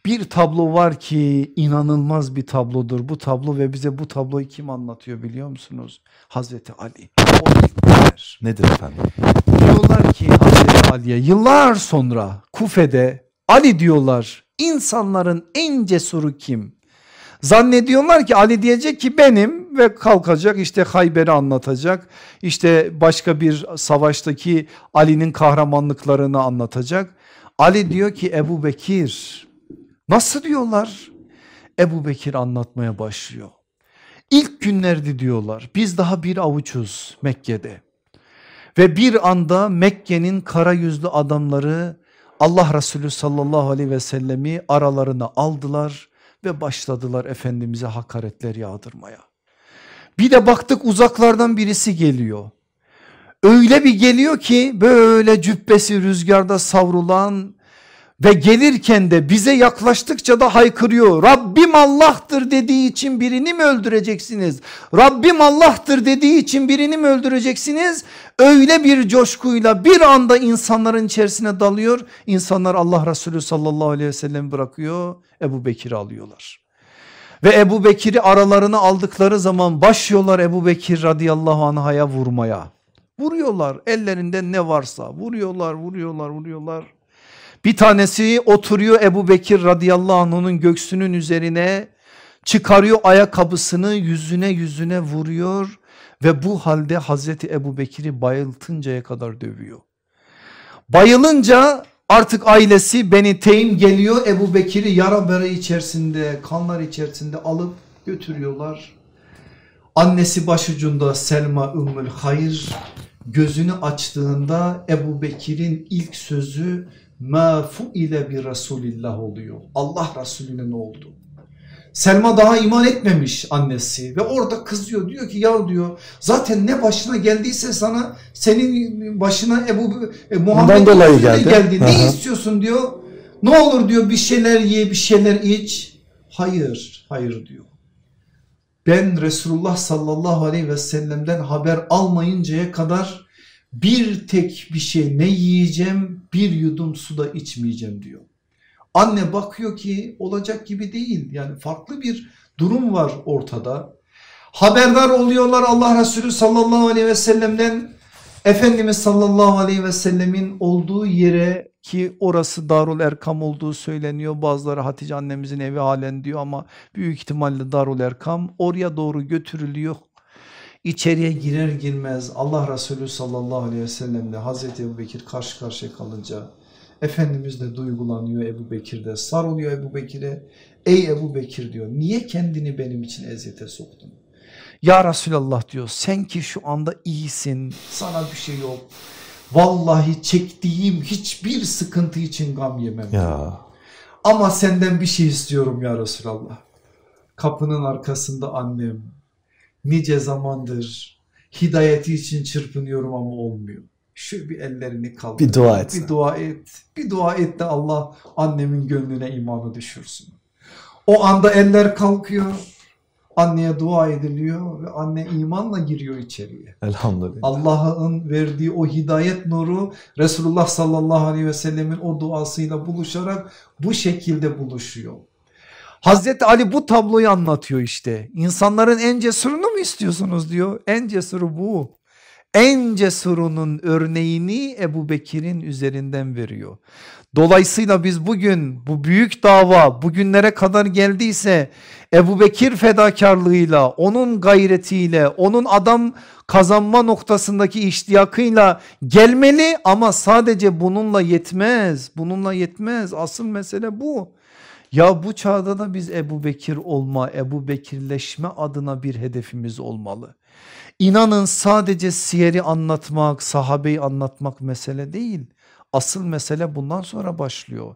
Bir tablo var ki inanılmaz bir tablodur bu tablo ve bize bu tabloyu kim anlatıyor biliyor musunuz? Hazreti Ali.
Nedir efendim?
Diyorlar ki Hazreti Ali'ye yıllar sonra Kufe'de Ali diyorlar insanların en cesuru kim? Zannediyorlar ki Ali diyecek ki benim ve kalkacak işte Hayber'i anlatacak. İşte başka bir savaştaki Ali'nin kahramanlıklarını anlatacak. Ali diyor ki Ebu Bekir Nasıl diyorlar? Ebu Bekir anlatmaya başlıyor. İlk günlerdi diyorlar biz daha bir avuçuz Mekke'de. Ve bir anda Mekke'nin kara yüzlü adamları Allah Resulü sallallahu aleyhi ve sellemi aralarına aldılar ve başladılar Efendimiz'e hakaretler yağdırmaya. Bir de baktık uzaklardan birisi geliyor. Öyle bir geliyor ki böyle cübbesi rüzgarda savrulan ve gelirken de bize yaklaştıkça da haykırıyor. Rabbim Allah'tır dediği için birini mi öldüreceksiniz? Rabbim Allah'tır dediği için birini mi öldüreceksiniz? Öyle bir coşkuyla bir anda insanların içerisine dalıyor. İnsanlar Allah Resulü sallallahu aleyhi ve sellem bırakıyor. Ebu Bekir'i alıyorlar. Ve Ebu Bekir'i aralarına aldıkları zaman başlıyorlar Ebu Bekir radıyallahu anh'a vurmaya. Vuruyorlar ellerinde ne varsa vuruyorlar vuruyorlar vuruyorlar. Bir tanesi oturuyor Ebu Bekir radıyallahu anh'ın göksünün üzerine çıkarıyor ayakkabısını yüzüne yüzüne vuruyor ve bu halde Hazreti Ebu Bekir'i bayıltıncaya kadar dövüyor. Bayılınca artık ailesi Beni Teym geliyor Ebu Bekir'i yara bere içerisinde kanlar içerisinde alıp götürüyorlar. Annesi başucunda Selma Ümmül Hayır gözünü açtığında Ebu Bekir'in ilk sözü ma ile bir Resulillah oluyor. Allah Resulüne ne oldu? Selma daha iman etmemiş annesi ve orada kızıyor diyor ki ya diyor zaten ne başına geldiyse sana senin başına Ebu e, Muhammed dolayı geldi. geldi. Ne istiyorsun diyor. Ne olur diyor bir şeyler ye bir şeyler iç. Hayır hayır diyor. Ben Resulullah sallallahu aleyhi ve sellem'den haber almayıncaya kadar bir tek bir şey ne yiyeceğim bir yudum su da içmeyeceğim diyor. Anne bakıyor ki olacak gibi değil yani farklı bir durum var ortada. Haberdar oluyorlar Allah Resulü sallallahu aleyhi ve sellem'den Efendimiz sallallahu aleyhi ve sellemin olduğu yere ki orası Darul Erkam olduğu söyleniyor. Bazıları Hatice annemizin evi halen diyor ama büyük ihtimalle Darul Erkam oraya doğru götürülüyor. İçeriye girer girmez Allah Resulü sallallahu aleyhi ve sellemle Hazreti Ebu Bekir karşı karşıya kalınca Efendimiz de duygulanıyor Ebu Bekir'de sarılıyor Ebu Bekir'e. Ey Ebu Bekir diyor niye kendini benim için eziyete soktun? Ya Resulallah diyor sen ki şu anda iyisin sana bir şey yok. Vallahi çektiğim hiçbir sıkıntı için gam yemem. Ya. Ama senden bir şey istiyorum ya Resulallah. Kapının arkasında annem nice zamandır hidayeti için çırpınıyorum ama olmuyor. Şu bir ellerini kaldır.
Bir dua et.
Bir dua et. Bir dua et de Allah annemin gönlüne imanı düşürsün. O anda eller kalkıyor. Anneye dua ediliyor ve anne imanla giriyor içeriye.
Elhamdülillah.
Allah'ın verdiği o hidayet nuru Resulullah sallallahu aleyhi ve sellemin o duasıyla buluşarak bu şekilde buluşuyor. Hazreti Ali bu tabloyu anlatıyor işte. İnsanların en cesurunu mu istiyorsunuz diyor. En cesuru bu en cesurunun örneğini Ebu Bekir'in üzerinden veriyor. Dolayısıyla biz bugün bu büyük dava bugünlere kadar geldiyse Ebu Bekir fedakarlığıyla onun gayretiyle onun adam kazanma noktasındaki iştiyakıyla gelmeli ama sadece bununla yetmez bununla yetmez asıl mesele bu. Ya bu çağda da biz Ebu Bekir olma, Ebu Bekirleşme adına bir hedefimiz olmalı. İnanın sadece siyeri anlatmak, sahabeyi anlatmak mesele değil. Asıl mesele bundan sonra başlıyor.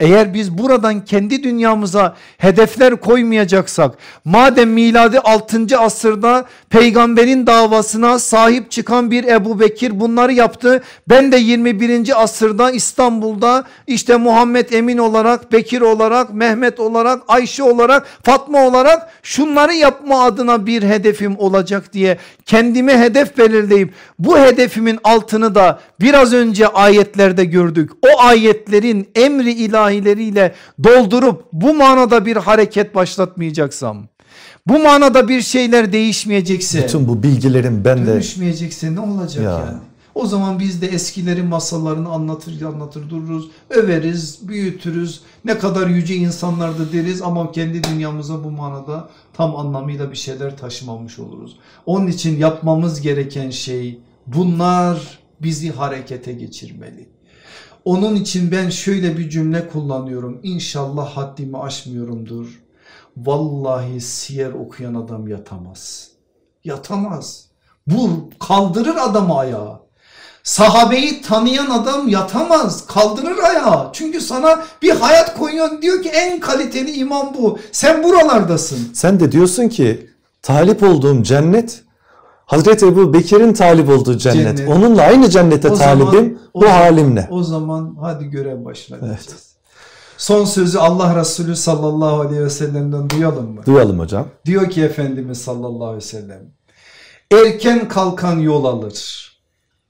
Eğer biz buradan kendi dünyamıza hedefler koymayacaksak madem miladi 6. asırda peygamberin davasına sahip çıkan bir Ebu Bekir bunları yaptı. Ben de 21. asırda İstanbul'da işte Muhammed Emin olarak Bekir olarak Mehmet olarak Ayşe olarak Fatma olarak şunları yapma adına bir hedefim olacak diye kendime hedef belirleyip bu hedefimin altını da biraz önce ayetlerde gördük. O ayetlerin emri ilahileriyle doldurup bu manada bir hareket başlatmayacaksam bu manada bir şeyler değişmeyecekse
bütün bu bilgilerin ben
de dönüşmeyecekse ne olacak ya. yani? O zaman biz de eskilerin masallarını anlatır anlatır dururuz, överiz, büyütürüz. Ne kadar yüce insanlardı deriz ama kendi dünyamıza bu manada tam anlamıyla bir şeyler taşımamış oluruz. Onun için yapmamız gereken şey bunlar bizi harekete geçirmeli. Onun için ben şöyle bir cümle kullanıyorum. İnşallah haddimi aşmıyorumdur. Vallahi siyer okuyan adam yatamaz. Yatamaz. Bu kaldırır adamı ayağa. Sahabeyi tanıyan adam yatamaz kaldırır ayağı. Çünkü sana bir hayat koyuyor diyor ki en kaliteli iman bu. Sen buralardasın.
Sen de diyorsun ki talip olduğum cennet Hazreti Ebu Bekir'in talip olduğu cennet. cennet. Onunla aynı cennete o talibim zaman, bu zaman, halimle.
O zaman hadi görev başına evet. Son sözü Allah Resulü sallallahu aleyhi ve sellem'den duyalım mı?
Duyalım hocam.
Diyor ki Efendimiz sallallahu aleyhi ve sellem. Erken kalkan yol alır.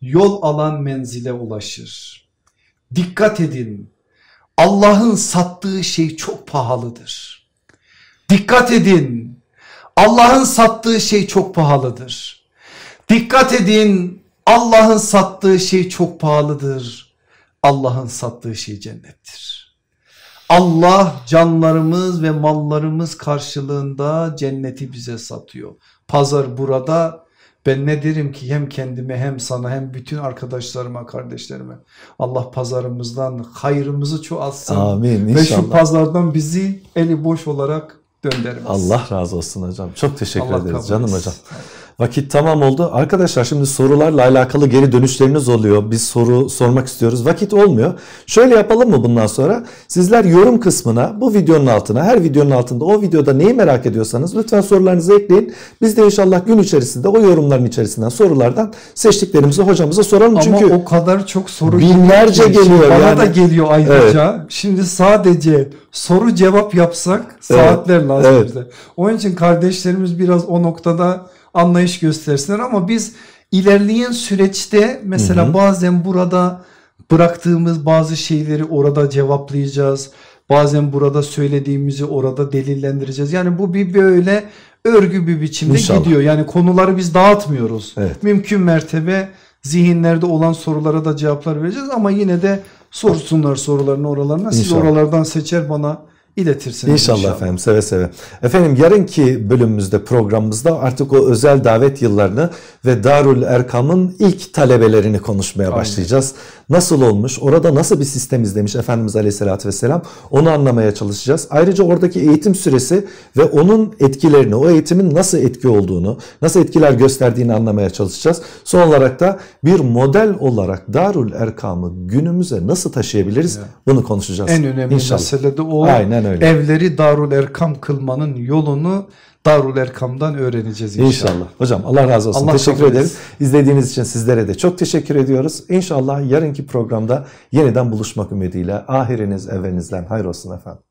Yol alan menzile ulaşır. Dikkat edin. Allah'ın sattığı şey çok pahalıdır. Dikkat edin. Allah'ın sattığı şey çok pahalıdır. Dikkat edin Allah'ın sattığı şey çok pahalıdır. Allah'ın sattığı şey cennettir. Allah canlarımız ve mallarımız karşılığında cenneti bize satıyor. Pazar burada ben ne derim ki hem kendime hem sana hem bütün arkadaşlarıma kardeşlerime Allah pazarımızdan hayrımızı çoğaltsın.
Amin
Ve şu pazardan bizi eli boş olarak döndürmez.
Allah razı olsun hocam. Çok teşekkür
Allah
ederiz canım
etsin.
hocam. Vakit tamam oldu. Arkadaşlar şimdi sorularla alakalı geri dönüşleriniz oluyor. Biz soru sormak istiyoruz. Vakit olmuyor. Şöyle yapalım mı bundan sonra? Sizler yorum kısmına bu videonun altına her videonun altında o videoda neyi merak ediyorsanız lütfen sorularınızı ekleyin. Biz de inşallah gün içerisinde o yorumların içerisinden sorulardan seçtiklerimizi hocamıza soralım.
Ama
Çünkü
o kadar çok soru
binlerce
geliyor
geliyor
Bana
yani.
da geliyor ayrıca. Şimdi sadece soru cevap yapsak saatler lazım
evet.
bize. Onun için kardeşlerimiz biraz o noktada anlayış göstersinler ama biz ilerleyen süreçte mesela bazen burada bıraktığımız bazı şeyleri orada cevaplayacağız. Bazen burada söylediğimizi orada delillendireceğiz. Yani bu bir böyle örgü bir biçimde
İnşallah.
gidiyor. Yani konuları biz dağıtmıyoruz.
Evet.
Mümkün mertebe zihinlerde olan sorulara da cevaplar vereceğiz ama yine de sorsunlar sorularını oralarına. Siz
İnşallah.
oralardan seçer bana iletirsiniz.
İnşallah, efendim seve seve. Efendim yarınki bölümümüzde programımızda artık o özel davet yıllarını ve Darül Erkam'ın ilk talebelerini konuşmaya başlayacağız. Nasıl olmuş, orada nasıl bir sistem izlemiş Efendimiz Aleyhisselatü Vesselam onu anlamaya çalışacağız. Ayrıca oradaki eğitim süresi ve onun etkilerini, o eğitimin nasıl etki olduğunu, nasıl etkiler gösterdiğini anlamaya çalışacağız. Son olarak da bir model olarak Darül Erkam'ı günümüze nasıl taşıyabiliriz bunu konuşacağız.
En önemli
İnşallah.
mesele de o.
Aynen öyle.
Evleri Darul Erkam kılmanın yolunu Darul Erkam'dan öğreneceğiz inşallah.
İnşallah. Hocam Allah razı olsun.
Allah
teşekkür ederiz. İzlediğiniz için sizlere de çok teşekkür ediyoruz. İnşallah yarınki programda yeniden buluşmak ümidiyle ahiriniz evvelinizden hayır olsun efendim.